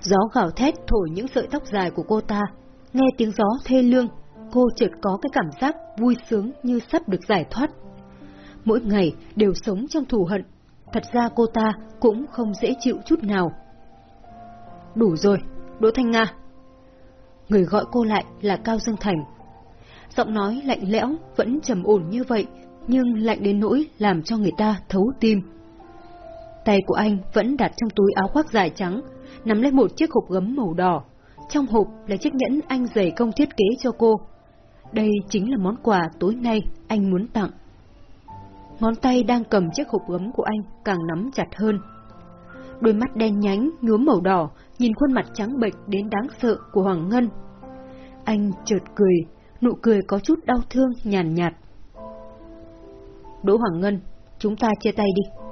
Gió gào thét thổi những sợi tóc dài của cô ta. Nghe tiếng gió thê lương, cô chợt có cái cảm giác vui sướng như sắp được giải thoát. Mỗi ngày đều sống trong thù hận, thật ra cô ta cũng không dễ chịu chút nào. Đủ rồi, Đỗ Thanh Nga. Người gọi cô lại là Cao Dương Thành. Giọng nói lạnh lẽo vẫn trầm ổn như vậy, nhưng lạnh đến nỗi làm cho người ta thấu tim. Tay của anh vẫn đặt trong túi áo khoác dài trắng, nắm lấy một chiếc hộp gấm màu đỏ. Trong hộp là chiếc nhẫn anh dày công thiết kế cho cô. Đây chính là món quà tối nay anh muốn tặng. Ngón tay đang cầm chiếc hộp gấm của anh càng nắm chặt hơn. Đôi mắt đen nhánh, nhuốm màu đỏ, nhìn khuôn mặt trắng bệch đến đáng sợ của Hoàng Ngân. Anh chợt cười, nụ cười có chút đau thương, nhàn nhạt. Đỗ Hoàng Ngân, chúng ta chia tay đi.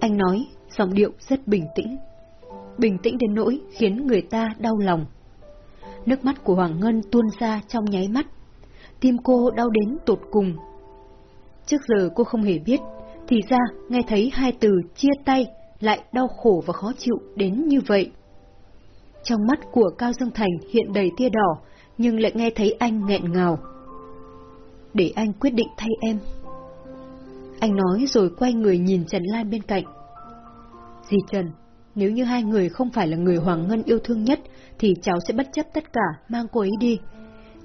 Anh nói, giọng điệu rất bình tĩnh. Bình tĩnh đến nỗi khiến người ta đau lòng. Nước mắt của Hoàng Ngân tuôn ra trong nháy mắt. Tim cô đau đến tột cùng. Trước giờ cô không hề biết, thì ra nghe thấy hai từ chia tay lại đau khổ và khó chịu đến như vậy. Trong mắt của Cao Dương Thành hiện đầy tia đỏ, nhưng lại nghe thấy anh nghẹn ngào. Để anh quyết định thay em. Anh nói rồi quay người nhìn Trần Lan bên cạnh. Dì Trần, nếu như hai người không phải là người Hoàng Ngân yêu thương nhất, thì cháu sẽ bất chấp tất cả mang cô ấy đi.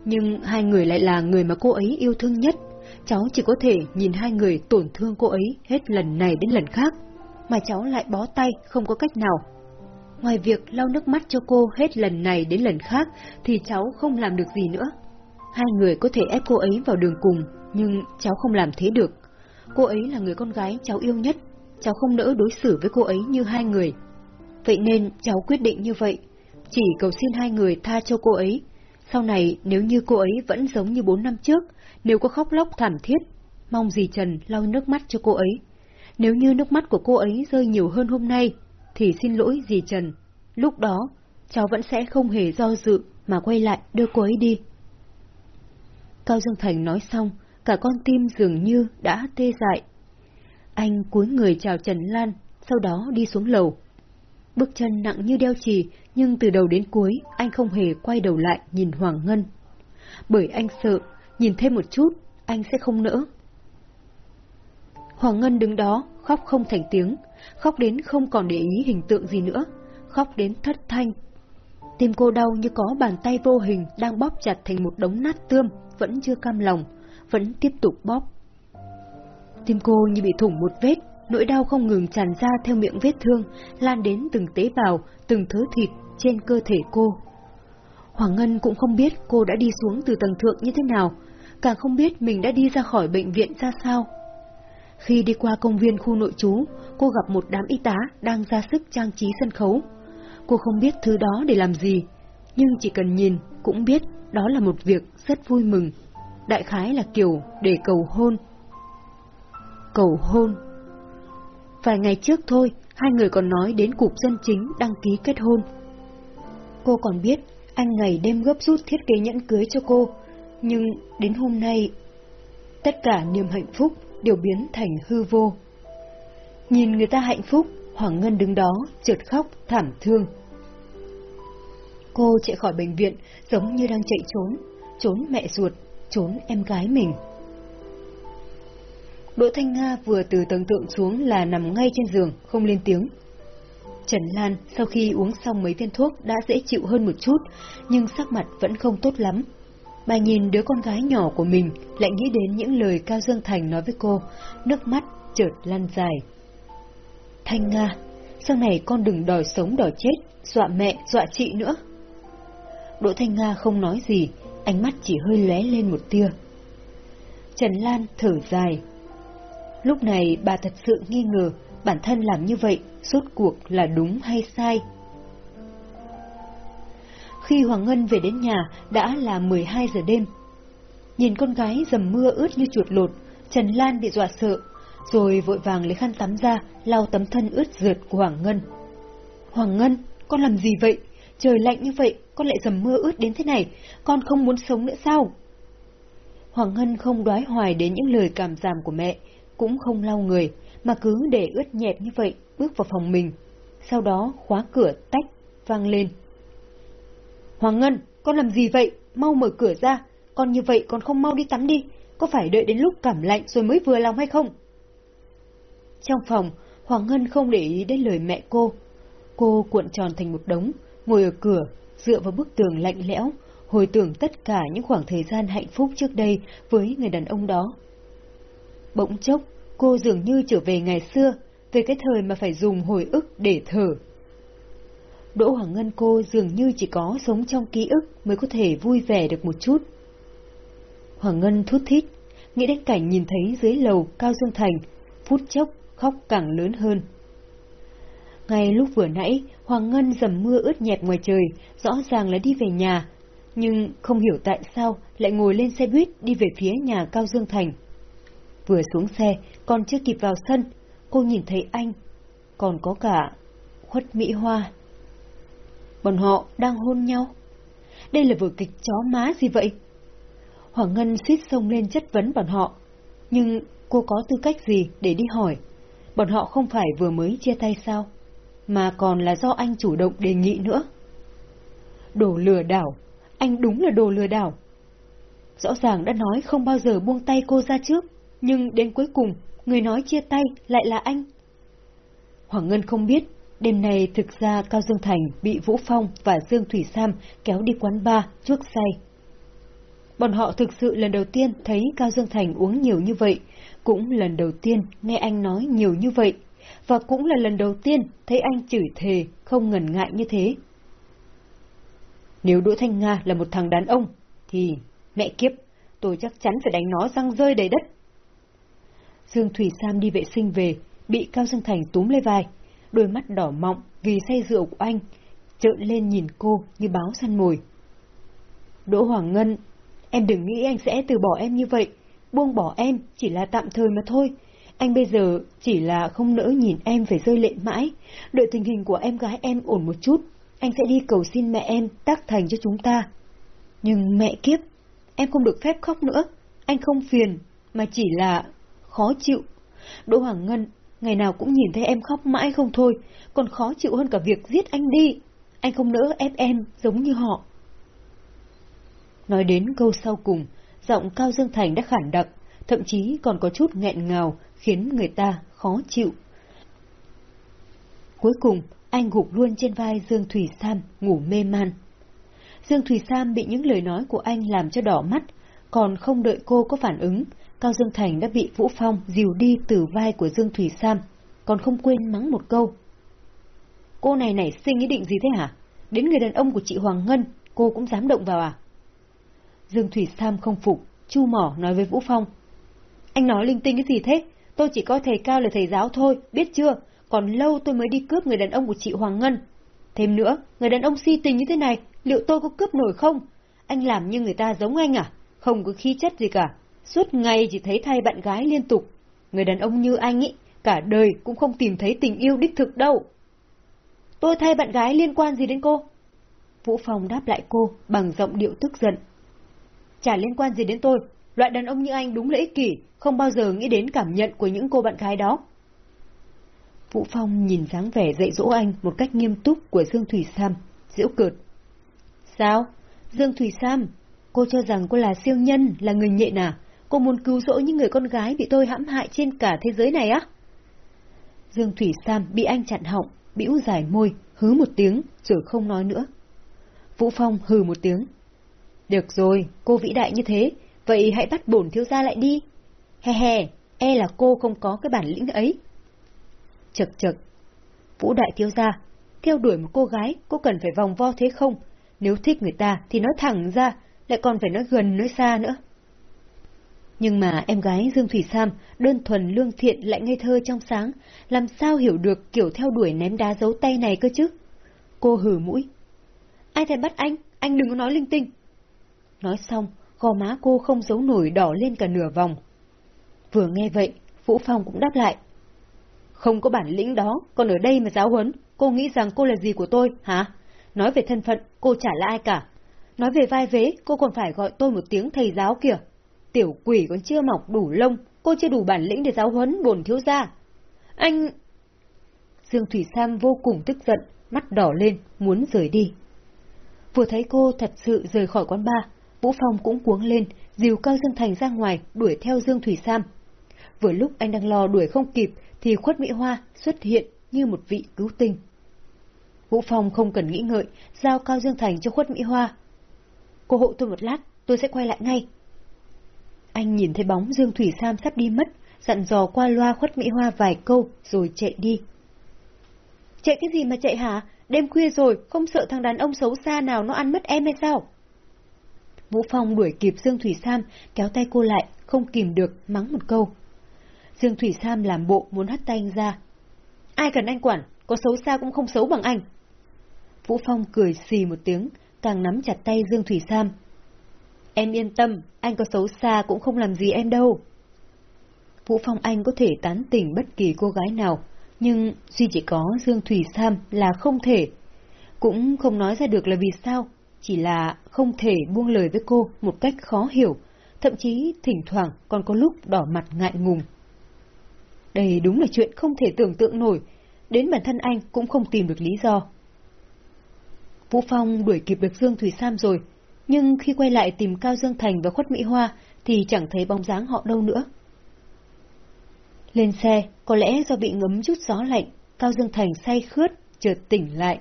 Nhưng hai người lại là người mà cô ấy yêu thương nhất. Cháu chỉ có thể nhìn hai người tổn thương cô ấy hết lần này đến lần khác, mà cháu lại bó tay không có cách nào. Ngoài việc lau nước mắt cho cô hết lần này đến lần khác, thì cháu không làm được gì nữa. Hai người có thể ép cô ấy vào đường cùng, nhưng cháu không làm thế được. Cô ấy là người con gái cháu yêu nhất, cháu không nỡ đối xử với cô ấy như hai người. Vậy nên cháu quyết định như vậy, chỉ cầu xin hai người tha cho cô ấy. Sau này nếu như cô ấy vẫn giống như bốn năm trước, nếu có khóc lóc thảm thiết, mong dì Trần lau nước mắt cho cô ấy. Nếu như nước mắt của cô ấy rơi nhiều hơn hôm nay, thì xin lỗi dì Trần. Lúc đó, cháu vẫn sẽ không hề do dự mà quay lại đưa cô ấy đi. Cao Dương Thành nói xong, cả con tim dường như đã tê dại. Anh cúi người chào Trần Lan, sau đó đi xuống lầu. Bước chân nặng như đeo chì, nhưng từ đầu đến cuối anh không hề quay đầu lại nhìn Hoàng Ngân. Bởi anh sợ, nhìn thêm một chút, anh sẽ không nỡ. Hoàng Ngân đứng đó, khóc không thành tiếng, khóc đến không còn để ý hình tượng gì nữa, khóc đến thất thanh. Tim cô đau như có bàn tay vô hình đang bóp chặt thành một đống nát tươm, vẫn chưa cam lòng, vẫn tiếp tục bóp. Tim cô như bị thủng một vết, nỗi đau không ngừng tràn ra theo miệng vết thương, lan đến từng tế bào, từng thớ thịt trên cơ thể cô. Hoàng Ngân cũng không biết cô đã đi xuống từ tầng thượng như thế nào, càng không biết mình đã đi ra khỏi bệnh viện ra sao. Khi đi qua công viên khu nội trú, cô gặp một đám y tá đang ra sức trang trí sân khấu. Cô không biết thứ đó để làm gì, nhưng chỉ cần nhìn cũng biết đó là một việc rất vui mừng. Đại khái là kiểu để cầu hôn. Cầu hôn Vài ngày trước thôi, hai người còn nói đến cục dân chính đăng ký kết hôn. Cô còn biết anh ngày đêm gấp rút thiết kế nhẫn cưới cho cô, nhưng đến hôm nay, tất cả niềm hạnh phúc đều biến thành hư vô. Nhìn người ta hạnh phúc, Hoàng Ngân đứng đó, trượt khóc, thảm thương. Cô chạy khỏi bệnh viện giống như đang chạy trốn, trốn mẹ ruột, trốn em gái mình. Đỗ Thanh Nga vừa từ tầng tượng xuống là nằm ngay trên giường, không lên tiếng. Trần Lan sau khi uống xong mấy viên thuốc đã dễ chịu hơn một chút, nhưng sắc mặt vẫn không tốt lắm. Bà nhìn đứa con gái nhỏ của mình, lại nghĩ đến những lời Cao Dương Thành nói với cô, nước mắt chợt lan dài. Thanh Nga, sau này con đừng đòi sống đòi chết, dọa mẹ, dọa chị nữa. Đỗ Thanh Nga không nói gì, ánh mắt chỉ hơi lóe lên một tia. Trần Lan thở dài. Lúc này bà thật sự nghi ngờ bản thân làm như vậy suốt cuộc là đúng hay sai. Khi Hoàng Ngân về đến nhà đã là 12 giờ đêm. Nhìn con gái dầm mưa ướt như chuột lột, Trần Lan bị dọa sợ, rồi vội vàng lấy khăn tắm ra, lau tấm thân ướt rượt của Hoàng Ngân. Hoàng Ngân, con làm gì vậy? Trời lạnh như vậy, con lại dầm mưa ướt đến thế này, con không muốn sống nữa sao? Hoàng Ngân không đoái hoài đến những lời cảm giảm của mẹ, cũng không lau người, mà cứ để ướt nhẹp như vậy bước vào phòng mình. Sau đó khóa cửa tách, vang lên. Hoàng Ngân, con làm gì vậy? Mau mở cửa ra, con như vậy con không mau đi tắm đi, có phải đợi đến lúc cảm lạnh rồi mới vừa lòng hay không? Trong phòng, Hoàng Ngân không để ý đến lời mẹ cô. Cô cuộn tròn thành một đống, ngồi ở cửa, dựa vào bức tường lạnh lẽo, hồi tưởng tất cả những khoảng thời gian hạnh phúc trước đây với người đàn ông đó. Bỗng chốc, cô dường như trở về ngày xưa, về cái thời mà phải dùng hồi ức để thở. Đỗ Hoàng Ngân cô dường như chỉ có sống trong ký ức mới có thể vui vẻ được một chút. Hoàng Ngân thút thít, nghĩ đến cảnh nhìn thấy dưới lầu Cao Dương Thành, phút chốc khóc càng lớn hơn. Ngay lúc vừa nãy, Hoàng Ngân dầm mưa ướt nhẹp ngoài trời, rõ ràng là đi về nhà, nhưng không hiểu tại sao lại ngồi lên xe buýt đi về phía nhà Cao Dương Thành. Vừa xuống xe, còn chưa kịp vào sân, cô nhìn thấy anh, còn có cả khuất Mỹ Hoa. Bọn họ đang hôn nhau. Đây là vở kịch chó má gì vậy? Hoàng Ngân suýt xông lên chất vấn bọn họ, nhưng cô có tư cách gì để đi hỏi? Bọn họ không phải vừa mới chia tay sao? Mà còn là do anh chủ động đề nghị nữa. Đồ lừa đảo, anh đúng là đồ lừa đảo. Rõ ràng đã nói không bao giờ buông tay cô ra trước, nhưng đến cuối cùng, người nói chia tay lại là anh. Hoàng Ngân không biết, đêm này thực ra Cao Dương Thành bị Vũ Phong và Dương Thủy Sam kéo đi quán bar chuốc say. Bọn họ thực sự lần đầu tiên thấy Cao Dương Thành uống nhiều như vậy, cũng lần đầu tiên nghe anh nói nhiều như vậy, và cũng là lần đầu tiên thấy anh chửi thề không ngần ngại như thế. Nếu Đỗ Thanh Nga là một thằng đàn ông, thì mẹ kiếp, tôi chắc chắn phải đánh nó răng rơi đầy đất. Dương Thủy Sam đi vệ sinh về, bị Cao Dương Thành túm lấy vai, đôi mắt đỏ mọng vì say rượu của anh, trợn lên nhìn cô như báo săn mồi. Đỗ Hoàng Ngân, em đừng nghĩ anh sẽ từ bỏ em như vậy, buông bỏ em chỉ là tạm thời mà thôi. Anh bây giờ chỉ là không nỡ nhìn em phải rơi lệ mãi, đợi tình hình của em gái em ổn một chút, anh sẽ đi cầu xin mẹ em tác thành cho chúng ta. Nhưng mẹ kiếp, em không được phép khóc nữa, anh không phiền, mà chỉ là khó chịu. Đỗ Hoàng Ngân, ngày nào cũng nhìn thấy em khóc mãi không thôi, còn khó chịu hơn cả việc giết anh đi. Anh không nỡ ép em giống như họ. Nói đến câu sau cùng, giọng Cao Dương Thành đã khản đặc, thậm chí còn có chút nghẹn ngào, khiến người ta khó chịu. Cuối cùng, anh gục luôn trên vai Dương Thủy Sam, ngủ mê man. Dương Thủy Sam bị những lời nói của anh làm cho đỏ mắt, còn không đợi cô có phản ứng, Cao Dương Thành đã bị Vũ Phong dìu đi từ vai của Dương Thủy Sam, còn không quên mắng một câu. Cô này nảy sinh ý định gì thế hả? Đến người đàn ông của chị Hoàng Ngân, cô cũng dám động vào à? Dương Thủy Sam không phục, chu mỏ nói với Vũ Phong. Anh nói linh tinh cái gì thế? Tôi chỉ coi thầy Cao là thầy giáo thôi, biết chưa? Còn lâu tôi mới đi cướp người đàn ông của chị Hoàng Ngân. Thêm nữa, người đàn ông si tình như thế này, liệu tôi có cướp nổi không? Anh làm như người ta giống anh à? Không có khí chất gì cả. Suốt ngày chỉ thấy thay bạn gái liên tục. Người đàn ông như anh ý, cả đời cũng không tìm thấy tình yêu đích thực đâu. Tôi thay bạn gái liên quan gì đến cô? Vũ Phong đáp lại cô bằng giọng điệu tức giận. Chả liên quan gì đến tôi, loại đàn ông như anh đúng là ích kỷ, không bao giờ nghĩ đến cảm nhận của những cô bạn gái đó. Vũ Phong nhìn dáng vẻ dạy dỗ anh một cách nghiêm túc của Dương Thủy Sam, giễu cợt. Sao? Dương Thủy Sam, cô cho rằng cô là siêu nhân, là người nhện à? Cô muốn cứu rỗi những người con gái bị tôi hãm hại trên cả thế giới này á? Dương Thủy Sam bị anh chặn họng, bĩu dài môi, hứ một tiếng, rồi không nói nữa. Vũ Phong hừ một tiếng. Được rồi, cô vĩ đại như thế, vậy hãy bắt bổn thiếu gia lại đi. He he, e là cô không có cái bản lĩnh ấy. Chật chật. Vũ đại thiếu gia, theo đuổi một cô gái, cô cần phải vòng vo thế không? Nếu thích người ta thì nói thẳng ra, lại còn phải nói gần nói xa nữa. Nhưng mà em gái Dương Thủy Sam, đơn thuần lương thiện lại ngây thơ trong sáng, làm sao hiểu được kiểu theo đuổi ném đá giấu tay này cơ chứ? Cô hử mũi. Ai thèm bắt anh, anh đừng có nói linh tinh. Nói xong, gò má cô không giấu nổi đỏ lên cả nửa vòng. Vừa nghe vậy, Vũ Phong cũng đáp lại. Không có bản lĩnh đó, còn ở đây mà giáo huấn, cô nghĩ rằng cô là gì của tôi, hả? Nói về thân phận, cô chả là ai cả. Nói về vai vế, cô còn phải gọi tôi một tiếng thầy giáo kìa. Tiểu quỷ còn chưa mọc đủ lông, cô chưa đủ bản lĩnh để giáo huấn bổn thiếu gia. Anh... Dương Thủy Sam vô cùng tức giận, mắt đỏ lên, muốn rời đi. Vừa thấy cô thật sự rời khỏi quán bar, Vũ Phong cũng cuống lên, dìu Cao Dương Thành ra ngoài, đuổi theo Dương Thủy Sam. Vừa lúc anh đang lo đuổi không kịp, thì khuất Mỹ Hoa xuất hiện như một vị cứu tinh. Vũ Phong không cần nghĩ ngợi, giao Cao Dương Thành cho khuất Mỹ Hoa. Cô hộ tôi một lát, tôi sẽ quay lại ngay. Anh nhìn thấy bóng Dương Thủy Sam sắp đi mất, dặn dò qua loa khuất Mỹ Hoa vài câu rồi chạy đi. Chạy cái gì mà chạy hả? Đêm khuya rồi, không sợ thằng đàn ông xấu xa nào nó ăn mất em hay sao? Vũ Phong đuổi kịp Dương Thủy Sam, kéo tay cô lại, không kìm được, mắng một câu. Dương Thủy Sam làm bộ muốn hất tay anh ra. Ai cần anh quản, có xấu xa cũng không xấu bằng anh. Vũ Phong cười xì một tiếng, càng nắm chặt tay Dương Thủy Sam. Em yên tâm, anh có xấu xa cũng không làm gì em đâu. Vũ Phong Anh có thể tán tỉnh bất kỳ cô gái nào, nhưng duy chỉ có Dương Thủy Sam là không thể. Cũng không nói ra được là vì sao, chỉ là không thể buông lời với cô một cách khó hiểu, thậm chí thỉnh thoảng còn có lúc đỏ mặt ngại ngùng. Đây đúng là chuyện không thể tưởng tượng nổi, đến bản thân anh cũng không tìm được lý do. Vũ Phong đuổi kịp được Dương Thủy Sam rồi, nhưng khi quay lại tìm Cao Dương Thành và Khuất Mỹ Hoa thì chẳng thấy bóng dáng họ đâu nữa. Lên xe, có lẽ do bị ngấm chút gió lạnh, Cao Dương Thành say khướt, chợt tỉnh lại.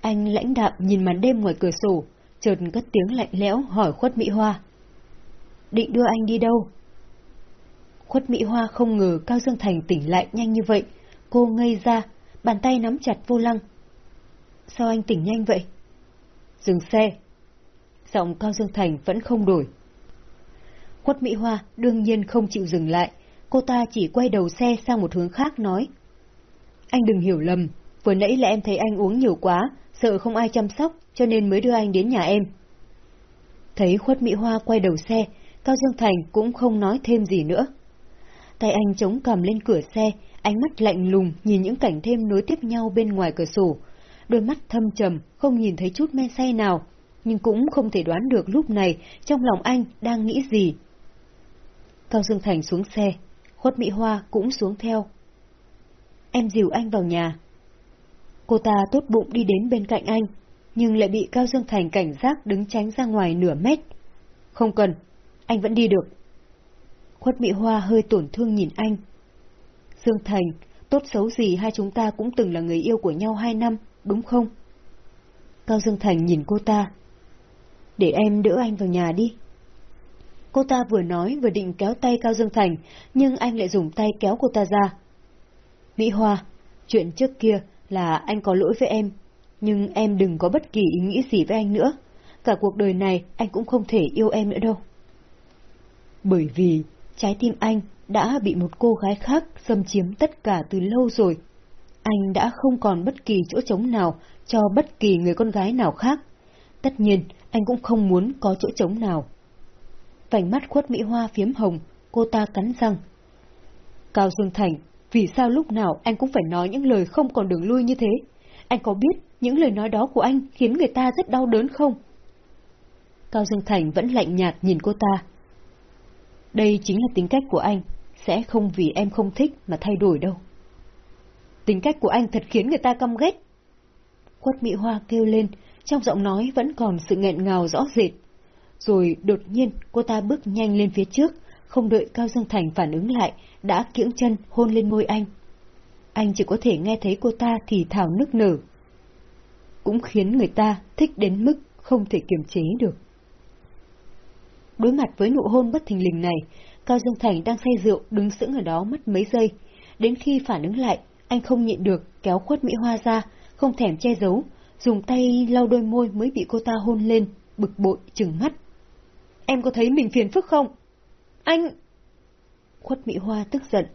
Anh lãnh đạm nhìn màn đêm ngoài cửa sổ, chợt cất tiếng lạnh lẽo hỏi Khuất Mỹ Hoa. Định đưa anh đi đâu? Khuất Mỹ Hoa không ngờ Cao Dương Thành tỉnh lại nhanh như vậy. Cô ngây ra, bàn tay nắm chặt vô lăng. Sao anh tỉnh nhanh vậy? Dừng xe. Giọng Cao Dương Thành vẫn không đổi. Khuất Mỹ Hoa đương nhiên không chịu dừng lại, cô ta chỉ quay đầu xe sang một hướng khác nói. Anh đừng hiểu lầm, vừa nãy là em thấy anh uống nhiều quá, sợ không ai chăm sóc, cho nên mới đưa anh đến nhà em. Thấy khuất Mỹ Hoa quay đầu xe, Cao Dương Thành cũng không nói thêm gì nữa. Tay anh chống cầm lên cửa xe, ánh mắt lạnh lùng nhìn những cảnh thêm nối tiếp nhau bên ngoài cửa sổ. Đôi mắt thâm trầm, không nhìn thấy chút men say nào, nhưng cũng không thể đoán được lúc này trong lòng anh đang nghĩ gì. Cao Dương Thành xuống xe, Khuất Mỹ Hoa cũng xuống theo. Em dìu anh vào nhà. Cô ta tốt bụng đi đến bên cạnh anh, nhưng lại bị Cao Dương Thành cảnh giác đứng tránh ra ngoài nửa mét. Không cần, anh vẫn đi được. Khuất Mỹ Hoa hơi tổn thương nhìn anh. Dương Thành, tốt xấu gì hai chúng ta cũng từng là người yêu của nhau hai năm, đúng không? Cao Dương Thành nhìn cô ta. Để em đỡ anh vào nhà đi. Cô ta vừa nói vừa định kéo tay Cao Dương Thành, nhưng anh lại dùng tay kéo cô ta ra. Mỹ Hoa, chuyện trước kia là anh có lỗi với em, nhưng em đừng có bất kỳ ý nghĩ gì với anh nữa. Cả cuộc đời này anh cũng không thể yêu em nữa đâu. Bởi vì trái tim anh đã bị một cô gái khác xâm chiếm tất cả từ lâu rồi. Anh đã không còn bất kỳ chỗ trống nào cho bất kỳ người con gái nào khác. Tất nhiên, anh cũng không muốn có chỗ trống nào. Vành mắt khuất Mỹ Hoa phiếm hồng, cô ta cắn răng. Cao Dương Thành, vì sao lúc nào anh cũng phải nói những lời không còn đường lui như thế? Anh có biết những lời nói đó của anh khiến người ta rất đau đớn không? Cao Dương Thành vẫn lạnh nhạt nhìn cô ta. Đây chính là tính cách của anh, sẽ không vì em không thích mà thay đổi đâu. Tính cách của anh thật khiến người ta căm ghét. Quất Mỹ Hoa kêu lên, trong giọng nói vẫn còn sự nghẹn ngào rõ rệt. Rồi đột nhiên cô ta bước nhanh lên phía trước, không đợi Cao Dương Thành phản ứng lại, đã kiễng chân hôn lên môi anh. Anh chỉ có thể nghe thấy cô ta thì thào nức nở. Cũng khiến người ta thích đến mức không thể kiềm chế được. Đối mặt với nụ hôn bất thình lình này, Cao Dương Thành đang say rượu đứng sững ở đó mất mấy giây. Đến khi phản ứng lại, anh không nhịn được kéo khuất Mỹ Hoa ra, không thèm che giấu, dùng tay lau đôi môi mới bị cô ta hôn lên, bực bội, trừng mắt. Em có thấy mình phiền phức không? Anh... Khuất Mỹ Hoa tức giận.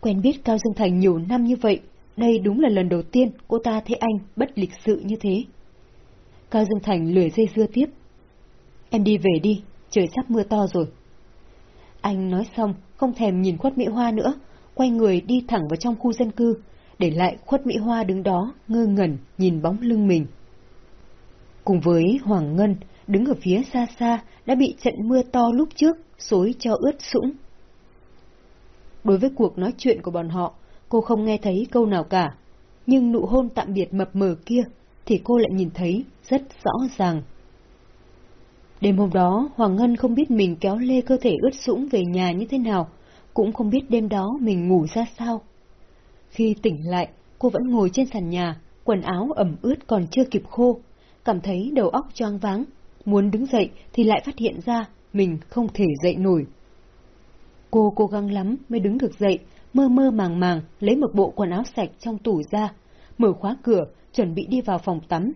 Quen biết Cao Dương Thành nhiều năm như vậy, đây đúng là lần đầu tiên cô ta thấy anh bất lịch sự như thế. Cao Dương Thành lười dây dưa tiếp. Em đi về đi, trời sắp mưa to rồi. Anh nói xong, không thèm nhìn Khuất Mỹ Hoa nữa, quay người đi thẳng vào trong khu dân cư, để lại Khuất Mỹ Hoa đứng đó, ngơ ngẩn, nhìn bóng lưng mình. Cùng với Hoàng Ngân, đứng ở phía xa xa, đã bị trận mưa to lúc trước, xối cho ướt sũng. Đối với cuộc nói chuyện của bọn họ, cô không nghe thấy câu nào cả. nhưng nụ hôn tạm biệt mập mờ kia thì cô lại nhìn thấy rất rõ ràng. Đêm hôm đó, Hoàng Ngân không biết mình kéo lê cơ thể ướt sũng về nhà như thế nào, cũng không biết đêm đó mình ngủ ra sao. Khi tỉnh lại, cô vẫn ngồi trên sàn nhà, quần áo ẩm ướt còn chưa kịp khô, cảm thấy đầu óc choáng váng, muốn đứng dậy thì lại phát hiện ra mình không thể dậy nổi. Cô cố gắng lắm mới đứng được dậy, mơ mơ màng màng lấy một bộ quần áo sạch trong tủ ra, mở khóa cửa, chuẩn bị đi vào phòng tắm.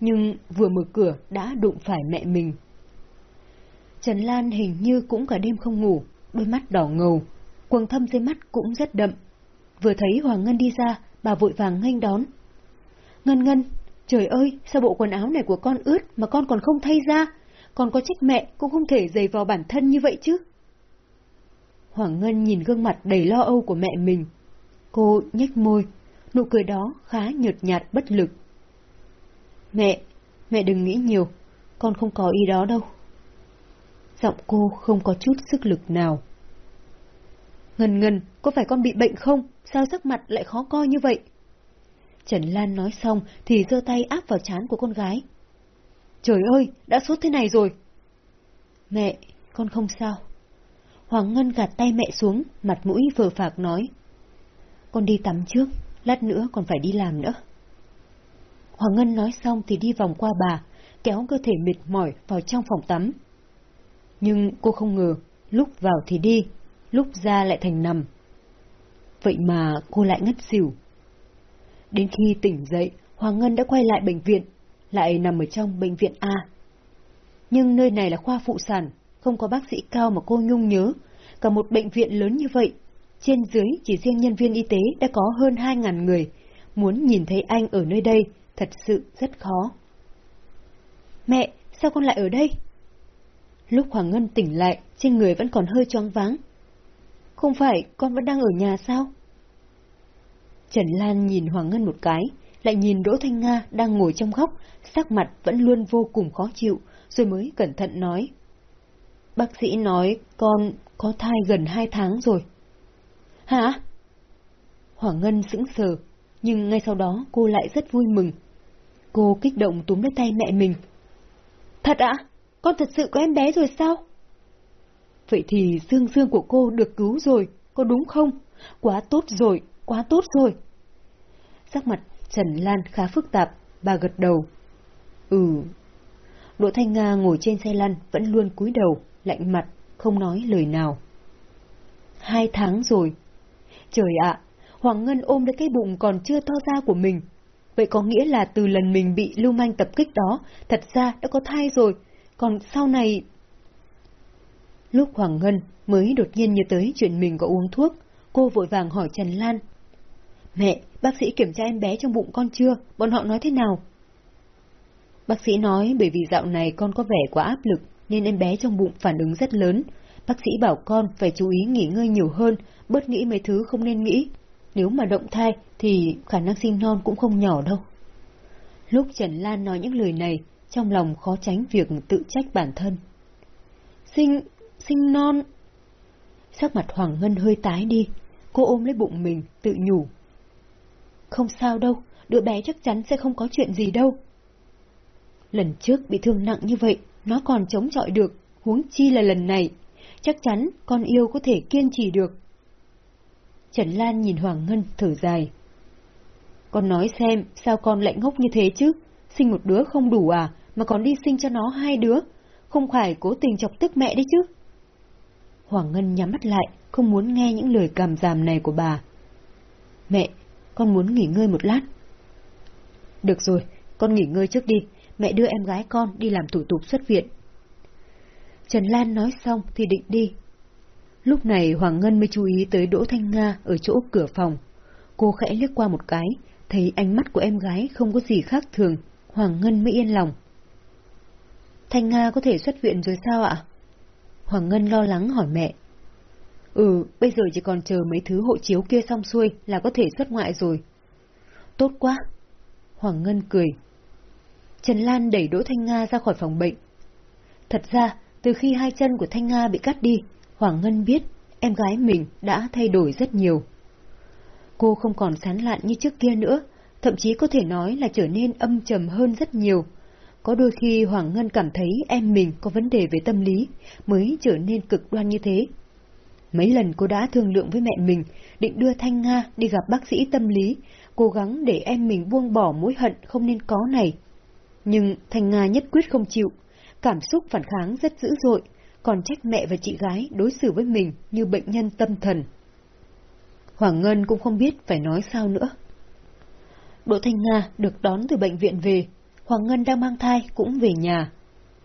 Nhưng vừa mở cửa đã đụng phải mẹ mình. Trần Lan hình như cũng cả đêm không ngủ, đôi mắt đỏ ngầu, quầng thâm dưới mắt cũng rất đậm. Vừa thấy Hoàng Ngân đi ra, bà vội vàng nghênh đón. Ngân Ngân, trời ơi, sao bộ quần áo này của con ướt mà con còn không thay ra? Con có trách mẹ cũng không thể giày vào bản thân như vậy chứ. Hoàng Ngân nhìn gương mặt đầy lo âu của mẹ mình. Cô nhếch môi, nụ cười đó khá nhợt nhạt bất lực. Mẹ, mẹ đừng nghĩ nhiều, con không có ý đó đâu. Giọng cô không có chút sức lực nào. Ngân ngân, có phải con bị bệnh không? Sao sắc mặt lại khó coi như vậy? Trần Lan nói xong thì giơ tay áp vào trán của con gái. Trời ơi, đã sốt thế này rồi. Mẹ, con không sao. Hoàng Ngân gạt tay mẹ xuống, mặt mũi vờ phạc nói. Con đi tắm trước, lát nữa còn phải đi làm nữa. Hoàng Ngân nói xong thì đi vòng qua bà, kéo cơ thể mệt mỏi vào trong phòng tắm. Nhưng cô không ngờ, lúc vào thì đi, lúc ra lại thành nằm. Vậy mà cô lại ngất xỉu. Đến khi tỉnh dậy, Hoàng Ngân đã quay lại bệnh viện, lại nằm ở trong bệnh viện A. Nhưng nơi này là khoa phụ sản, không có bác sĩ cao mà cô Nhung nhớ. Cả một bệnh viện lớn như vậy, trên dưới chỉ riêng nhân viên y tế đã có hơn 2.000 người. Muốn nhìn thấy anh ở nơi đây thật sự rất khó. Mẹ, sao con lại ở đây? Lúc Hoàng Ngân tỉnh lại, trên người vẫn còn hơi choáng váng. Không phải con vẫn đang ở nhà sao? Trần Lan nhìn Hoàng Ngân một cái, lại nhìn Đỗ Thanh Nga đang ngồi trong góc, sắc mặt vẫn luôn vô cùng khó chịu, rồi mới cẩn thận nói. Bác sĩ nói con có thai gần hai tháng rồi. Hả? Hoàng Ngân sững sờ, nhưng ngay sau đó cô lại rất vui mừng. Cô kích động túm lấy tay mẹ mình. Thật ạ? Con thật sự có em bé rồi sao? Vậy thì dương dương của cô được cứu rồi, có đúng không? Quá tốt rồi, quá tốt rồi. Sắc mặt Trần Lan khá phức tạp, bà gật đầu. Ừ. Đỗ Thanh Nga ngồi trên xe lăn vẫn luôn cúi đầu, lạnh mặt, không nói lời nào. Hai tháng rồi. Trời ạ, Hoàng Ngân ôm lấy cái bụng còn chưa to ra của mình. Vậy có nghĩa là từ lần mình bị lưu manh tập kích đó, thật ra đã có thai rồi, còn sau này... Lúc Hoàng Ngân mới đột nhiên nhớ tới chuyện mình có uống thuốc, cô vội vàng hỏi Trần Lan. Mẹ, bác sĩ kiểm tra em bé trong bụng con chưa? Bọn họ nói thế nào? Bác sĩ nói bởi vì dạo này con có vẻ quá áp lực, nên em bé trong bụng phản ứng rất lớn. Bác sĩ bảo con phải chú ý nghỉ ngơi nhiều hơn, bớt nghĩ mấy thứ không nên nghĩ. Nếu mà động thai thì khả năng sinh non cũng không nhỏ đâu. Lúc Trần Lan nói những lời này, trong lòng khó tránh việc tự trách bản thân. Sinh, sinh non. Sắc mặt Hoàng Ngân hơi tái đi, cô ôm lấy bụng mình, tự nhủ. Không sao đâu, đứa bé chắc chắn sẽ không có chuyện gì đâu. Lần trước bị thương nặng như vậy, nó còn chống chọi được, huống chi là lần này. Chắc chắn con yêu có thể kiên trì được. Trần Lan nhìn Hoàng Ngân thở dài. Con nói xem, sao con lại ngốc như thế chứ? Sinh một đứa không đủ à, mà còn đi sinh cho nó hai đứa? Không phải cố tình chọc tức mẹ đấy chứ? Hoàng Ngân nhắm mắt lại, không muốn nghe những lời cảm giảm này của bà. Mẹ, con muốn nghỉ ngơi một lát. Được rồi, con nghỉ ngơi trước đi, mẹ đưa em gái con đi làm thủ tục xuất viện. Trần Lan nói xong thì định đi. Lúc này Hoàng Ngân mới chú ý tới Đỗ Thanh Nga ở chỗ cửa phòng. Cô khẽ liếc qua một cái, thấy ánh mắt của em gái không có gì khác thường, Hoàng Ngân mới yên lòng. Thanh Nga có thể xuất viện rồi sao ạ? Hoàng Ngân lo lắng hỏi mẹ. Ừ, bây giờ chỉ còn chờ mấy thứ hộ chiếu kia xong xuôi là có thể xuất ngoại rồi. Tốt quá. Hoàng Ngân cười. Trần Lan đẩy Đỗ Thanh Nga ra khỏi phòng bệnh. Thật ra, từ khi hai chân của Thanh Nga bị cắt đi, Hoàng Ngân biết em gái mình đã thay đổi rất nhiều. Cô không còn sán lạn như trước kia nữa, thậm chí có thể nói là trở nên âm trầm hơn rất nhiều. Có đôi khi Hoàng Ngân cảm thấy em mình có vấn đề về tâm lý, mới trở nên cực đoan như thế. Mấy lần cô đã thương lượng với mẹ mình, định đưa Thanh Nga đi gặp bác sĩ tâm lý, cố gắng để em mình buông bỏ mối hận không nên có này. Nhưng Thanh Nga nhất quyết không chịu, cảm xúc phản kháng rất dữ dội, còn trách mẹ và chị gái đối xử với mình như bệnh nhân tâm thần. Hoàng Ngân cũng không biết phải nói sao nữa. Đỗ Thanh Nga được đón từ bệnh viện về, Hoàng Ngân đang mang thai cũng về nhà.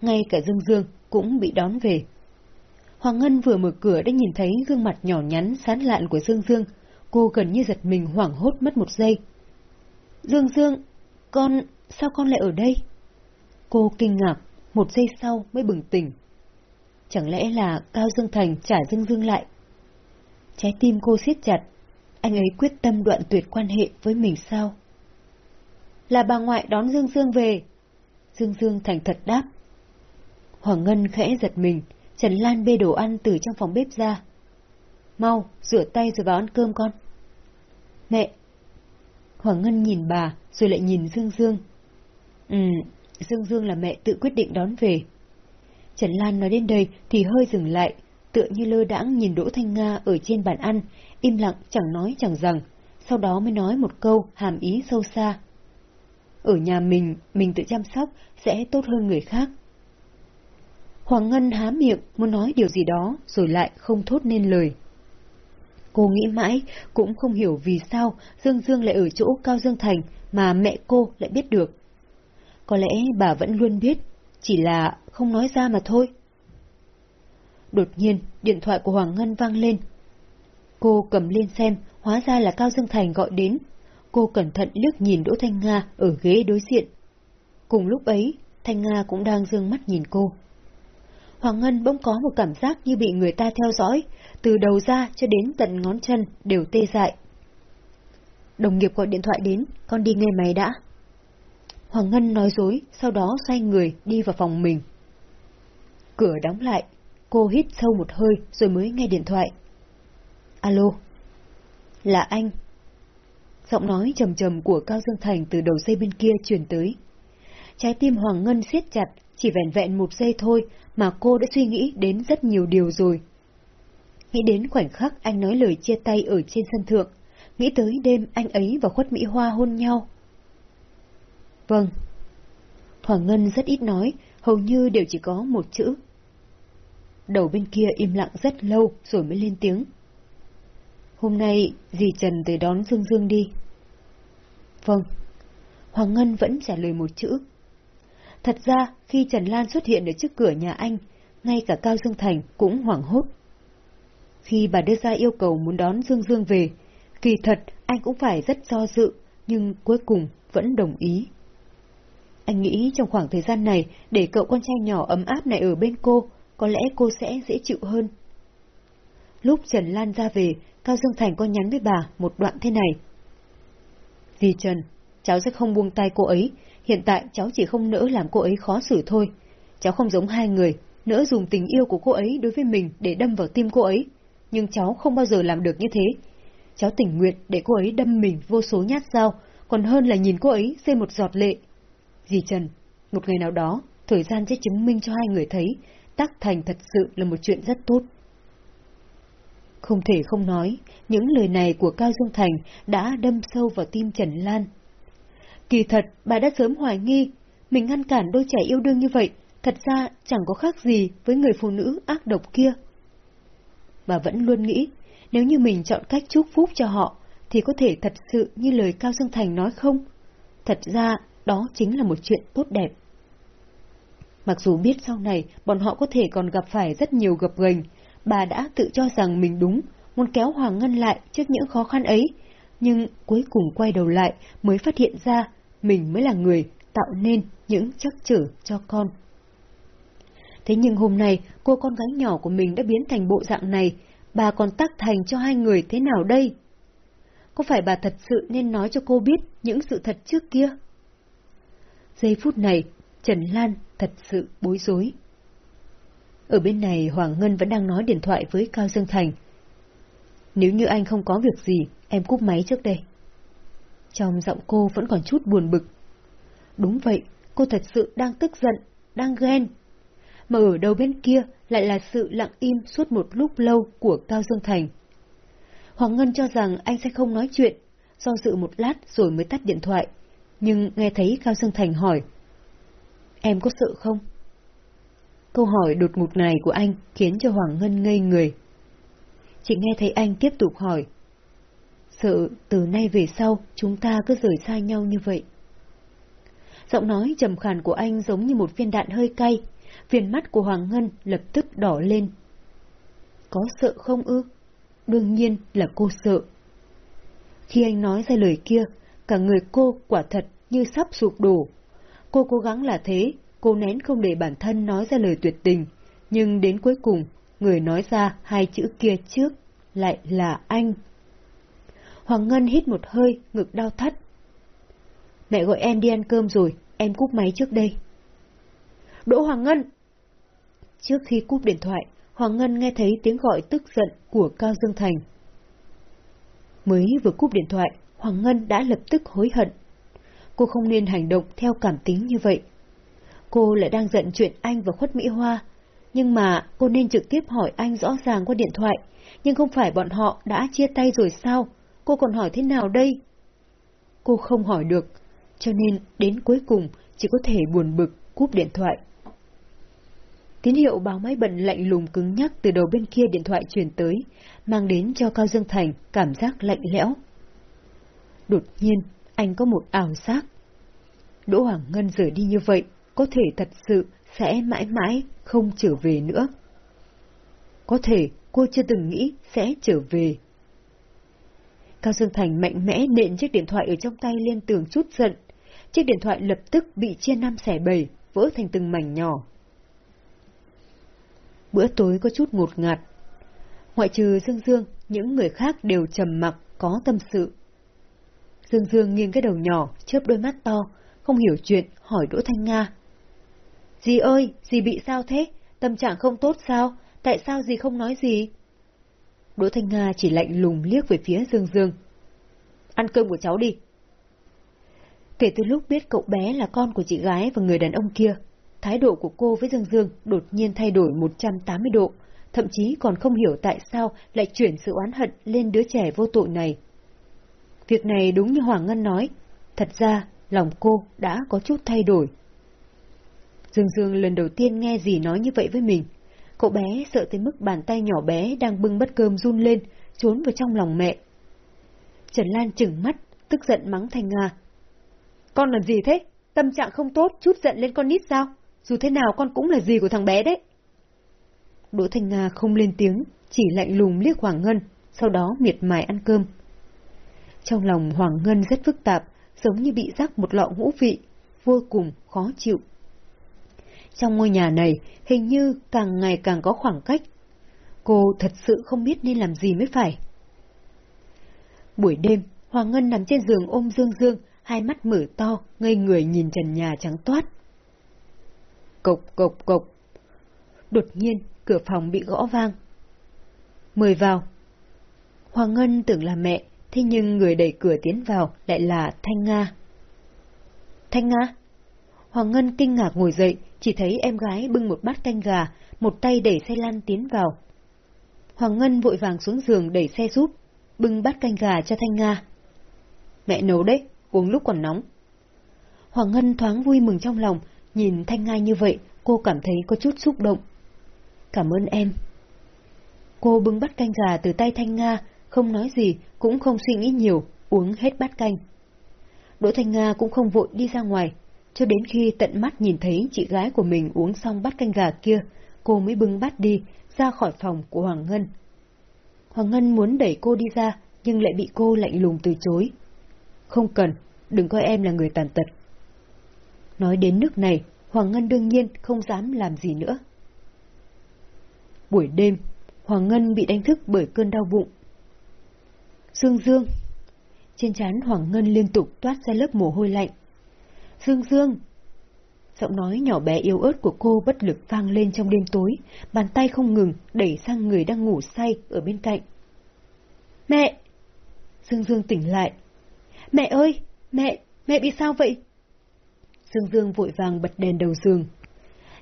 Ngay cả Dương Dương cũng bị đón về. Hoàng Ngân vừa mở cửa đã nhìn thấy gương mặt nhỏ nhắn sán lạn của Dương Dương. Cô gần như giật mình hoảng hốt mất một giây. Dương Dương, con, sao con lại ở đây? Cô kinh ngạc, một giây sau mới bừng tỉnh. Chẳng lẽ là Cao Dương Thành trả Dương Dương lại? Trái tim cô siết chặt, anh ấy quyết tâm đoạn tuyệt quan hệ với mình sao? Là bà ngoại đón Dương Dương về. Dương Dương thành thật đáp. Hoàng Ngân khẽ giật mình, Trần Lan bê đồ ăn từ trong phòng bếp ra. Mau, rửa tay rồi vào ăn cơm con. Mẹ! Hoàng Ngân nhìn bà, rồi lại nhìn Dương Dương. Ừ, Dương Dương là mẹ tự quyết định đón về. Trần Lan nói đến đây thì hơi dừng lại, tựa như lơ đãng nhìn Đỗ Thanh Nga ở trên bàn ăn, im lặng chẳng nói chẳng rằng, sau đó mới nói một câu hàm ý sâu xa. Ở nhà mình, mình tự chăm sóc sẽ tốt hơn người khác. Hoàng Ngân há miệng muốn nói điều gì đó rồi lại không thốt nên lời. Cô nghĩ mãi cũng không hiểu vì sao Dương Dương lại ở chỗ Cao Dương Thành mà mẹ cô lại biết được. Có lẽ bà vẫn luôn biết, chỉ là không nói ra mà thôi. Đột nhiên, điện thoại của Hoàng Ngân vang lên. Cô cầm lên xem, hóa ra là Cao Dương Thành gọi đến. Cô cẩn thận liếc nhìn Đỗ Thanh Nga ở ghế đối diện. Cùng lúc ấy, Thanh Nga cũng đang dương mắt nhìn cô. Hoàng Ngân bỗng có một cảm giác như bị người ta theo dõi, từ đầu ra cho đến tận ngón chân đều tê dại. Đồng nghiệp gọi điện thoại đến, con đi nghe máy đã. Hoàng Ngân nói dối, sau đó xoay người đi vào phòng mình. Cửa đóng lại, cô hít sâu một hơi rồi mới nghe điện thoại. Alo. Là anh. Giọng nói trầm trầm của Cao Dương Thành từ đầu dây bên kia truyền tới. Trái tim Hoàng Ngân siết chặt, chỉ vẹn vẹn một giây thôi mà cô đã suy nghĩ đến rất nhiều điều rồi. Nghĩ đến khoảnh khắc anh nói lời chia tay ở trên sân thượng, nghĩ tới đêm anh ấy và khuất Mỹ Hoa hôn nhau. Vâng. Hoàng Ngân rất ít nói, hầu như đều chỉ có một chữ. Đầu bên kia im lặng rất lâu rồi mới lên tiếng. Hôm nay dì Trần tới đón Dương Dương đi. Vâng. Hoàng Ngân vẫn trả lời một chữ. Thật ra, khi Trần Lan xuất hiện ở trước cửa nhà anh, ngay cả Cao Dương Thành cũng hoảng hốt. Khi bà đưa ra yêu cầu muốn đón Dương Dương về, kỳ thật anh cũng phải rất do dự, nhưng cuối cùng vẫn đồng ý. Anh nghĩ trong khoảng thời gian này, để cậu con trai nhỏ ấm áp này ở bên cô, có lẽ cô sẽ dễ chịu hơn. Lúc Trần Lan ra về, Cao Dương Thành có nhắn với bà một đoạn thế này. Vì Trần, cháu sẽ không buông tay cô ấy, hiện tại cháu chỉ không nỡ làm cô ấy khó xử thôi. Cháu không giống hai người, nỡ dùng tình yêu của cô ấy đối với mình để đâm vào tim cô ấy, nhưng cháu không bao giờ làm được như thế. Cháu tình nguyện để cô ấy đâm mình vô số nhát dao, còn hơn là nhìn cô ấy rơi một giọt lệ. Dì Trần, một ngày nào đó, thời gian sẽ chứng minh cho hai người thấy, tác thành thật sự là một chuyện rất tốt. Không thể không nói, những lời này của Cao Dương Thành đã đâm sâu vào tim Trần Lan. Kỳ thật, bà đã sớm hoài nghi, mình ngăn cản đôi trẻ yêu đương như vậy, thật ra chẳng có khác gì với người phụ nữ ác độc kia. Bà vẫn luôn nghĩ, nếu như mình chọn cách chúc phúc cho họ, thì có thể thật sự như lời Cao Dương Thành nói không? Thật ra, đó chính là một chuyện tốt đẹp. Mặc dù biết sau này bọn họ có thể còn gặp phải rất nhiều gập ghềnh, bà đã tự cho rằng mình đúng, muốn kéo Hoàng Ngân lại trước những khó khăn ấy, nhưng cuối cùng quay đầu lại mới phát hiện ra mình mới là người tạo nên những chắc trở cho con. Thế nhưng hôm nay, cô con gái nhỏ của mình đã biến thành bộ dạng này, bà còn tác thành cho hai người thế nào đây? Có phải bà thật sự nên nói cho cô biết những sự thật trước kia? Giây phút này, Trần Lan thật sự bối rối. Ở bên này Hoàng Ngân vẫn đang nói điện thoại với Cao Dương Thành. Nếu như anh không có việc gì, Em cúp máy trước đây. Trong giọng cô vẫn còn chút buồn bực. Đúng vậy, cô thật sự đang tức giận, đang ghen. Mà ở đầu bên kia lại là sự lặng im suốt một lúc lâu của Cao Dương Thành. Hoàng Ngân cho rằng anh sẽ không nói chuyện, do dự một lát rồi mới tắt điện thoại. Nhưng nghe thấy Cao Dương Thành hỏi. Em có sợ không? Câu hỏi đột ngột này của anh khiến cho Hoàng Ngân ngây người. Chỉ nghe thấy anh tiếp tục hỏi. Sợ từ nay về sau chúng ta cứ rời xa nhau như vậy. Giọng nói trầm khàn của anh giống như một viên đạn hơi cay, viền mắt của Hoàng Ngân lập tức đỏ lên. Có sợ không ư? Đương nhiên là cô sợ. Khi anh nói ra lời kia, cả người cô quả thật như sắp sụp đổ. Cô cố gắng là thế, cô nén không để bản thân nói ra lời tuyệt tình, nhưng đến cuối cùng, người nói ra hai chữ kia trước lại là anh. Hoàng Ngân hít một hơi, ngực đau thắt. Mẹ gọi em đi ăn cơm rồi, em cúp máy trước đây. Đỗ Hoàng Ngân! Trước khi cúp điện thoại, Hoàng Ngân nghe thấy tiếng gọi tức giận của Cao Dương Thành. Mới vừa cúp điện thoại, Hoàng Ngân đã lập tức hối hận. Cô không nên hành động theo cảm tính như vậy. Cô lại đang giận chuyện anh và khuất Mỹ Hoa, nhưng mà cô nên trực tiếp hỏi anh rõ ràng qua điện thoại, nhưng không phải bọn họ đã chia tay rồi sao? Cô còn hỏi thế nào đây? Cô không hỏi được, cho nên đến cuối cùng chỉ có thể buồn bực cúp điện thoại. Tín hiệu báo máy bận lạnh lùng cứng nhắc từ đầu bên kia điện thoại truyền tới, mang đến cho Cao Dương Thành cảm giác lạnh lẽo. Đột nhiên, anh có một ảo giác. Đỗ Hoàng Ngân rời đi như vậy, có thể thật sự sẽ mãi mãi không trở về nữa. Có thể cô chưa từng nghĩ sẽ trở về. Cao Dương Thành mạnh mẽ nện chiếc điện thoại ở trong tay lên tường chút giận. Chiếc điện thoại lập tức bị chia năm xẻ bảy, vỡ thành từng mảnh nhỏ. Bữa tối có chút ngột ngạt. Ngoại trừ Dương Dương, những người khác đều trầm mặc, có tâm sự. Dương Dương nghiêng cái đầu nhỏ, chớp đôi mắt to, không hiểu chuyện, hỏi Đỗ Thanh Nga. Dì ơi, dì bị sao thế? Tâm trạng không tốt sao? Tại sao dì không nói gì? Đỗ Thanh Nga chỉ lạnh lùng liếc về phía Dương Dương. Ăn cơm của cháu đi. Kể từ lúc biết cậu bé là con của chị gái và người đàn ông kia, thái độ của cô với Dương Dương đột nhiên thay đổi 180 độ, thậm chí còn không hiểu tại sao lại chuyển sự oán hận lên đứa trẻ vô tội này. Việc này đúng như Hoàng Ngân nói, thật ra lòng cô đã có chút thay đổi. Dương Dương lần đầu tiên nghe gì nói như vậy với mình. Cậu bé sợ tới mức bàn tay nhỏ bé đang bưng bát cơm run lên, trốn vào trong lòng mẹ. Trần Lan chừng mắt, tức giận mắng Thanh Nga. Con làm gì thế? Tâm trạng không tốt, chút giận lên con nít sao? Dù thế nào con cũng là gì của thằng bé đấy. Đỗ Thanh Nga không lên tiếng, chỉ lạnh lùng liếc Hoàng Ngân, sau đó miệt mài ăn cơm. Trong lòng Hoàng Ngân rất phức tạp, giống như bị rắc một lọ ngũ vị, vô cùng khó chịu. Trong ngôi nhà này, hình như càng ngày càng có khoảng cách. Cô thật sự không biết nên làm gì mới phải. Buổi đêm, Hoàng Ngân nằm trên giường ôm Dương Dương, hai mắt mở to, ngây người nhìn trần nhà trắng toát. Cộc cộc cộc. Đột nhiên, cửa phòng bị gõ vang. Mời vào. Hoàng Ngân tưởng là mẹ, thế nhưng người đẩy cửa tiến vào lại là Thanh Nga. Thanh Nga? Hoàng Ngân kinh ngạc ngồi dậy, chỉ thấy em gái bưng một bát canh gà, một tay đẩy xe lăn tiến vào. Hoàng Ngân vội vàng xuống giường đẩy xe giúp, bưng bát canh gà cho Thanh Nga. Mẹ nấu đấy, uống lúc còn nóng. Hoàng Ngân thoáng vui mừng trong lòng, nhìn Thanh Nga như vậy, cô cảm thấy có chút xúc động. Cảm ơn em. Cô bưng bát canh gà từ tay Thanh Nga, không nói gì, cũng không suy nghĩ nhiều, uống hết bát canh. Đỗ Thanh Nga cũng không vội đi ra ngoài, cho đến khi tận mắt nhìn thấy chị gái của mình uống xong bát canh gà kia, cô mới bưng bát đi, ra khỏi phòng của Hoàng Ngân. Hoàng Ngân muốn đẩy cô đi ra, nhưng lại bị cô lạnh lùng từ chối. Không cần, đừng coi em là người tàn tật. Nói đến nước này, Hoàng Ngân đương nhiên không dám làm gì nữa. Buổi đêm, Hoàng Ngân bị đánh thức bởi cơn đau bụng. Dương Dương! Trên trán Hoàng Ngân liên tục toát ra lớp mồ hôi lạnh. Dương Dương! Giọng nói nhỏ bé yếu ớt của cô bất lực vang lên trong đêm tối, bàn tay không ngừng đẩy sang người đang ngủ say ở bên cạnh. Mẹ! Dương Dương tỉnh lại. Mẹ ơi! Mẹ! Mẹ bị sao vậy? Dương Dương vội vàng bật đèn đầu giường.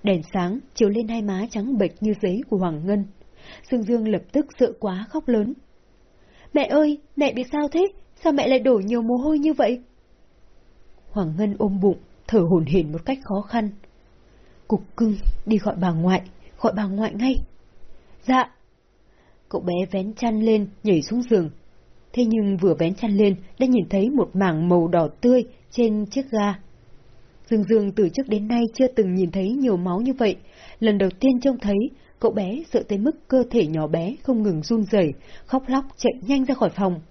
Đèn sáng chiếu lên hai má trắng bệch như giấy của Hoàng Ngân. Dương Dương lập tức sợ quá khóc lớn. Mẹ ơi! Mẹ bị sao thế? Sao mẹ lại đổ nhiều mồ hôi như vậy? Hoàng Ngân ôm bụng, thở hổn hển một cách khó khăn. Cục cưng, đi gọi bà ngoại, gọi bà ngoại ngay. Dạ. Cậu bé vén chăn lên, nhảy xuống giường. Thế nhưng vừa vén chăn lên, đã nhìn thấy một mảng màu đỏ tươi trên chiếc ga. Dương Dương từ trước đến nay chưa từng nhìn thấy nhiều máu như vậy. Lần đầu tiên trông thấy, cậu bé sợ tới mức cơ thể nhỏ bé không ngừng run rẩy, khóc lóc chạy nhanh ra khỏi phòng.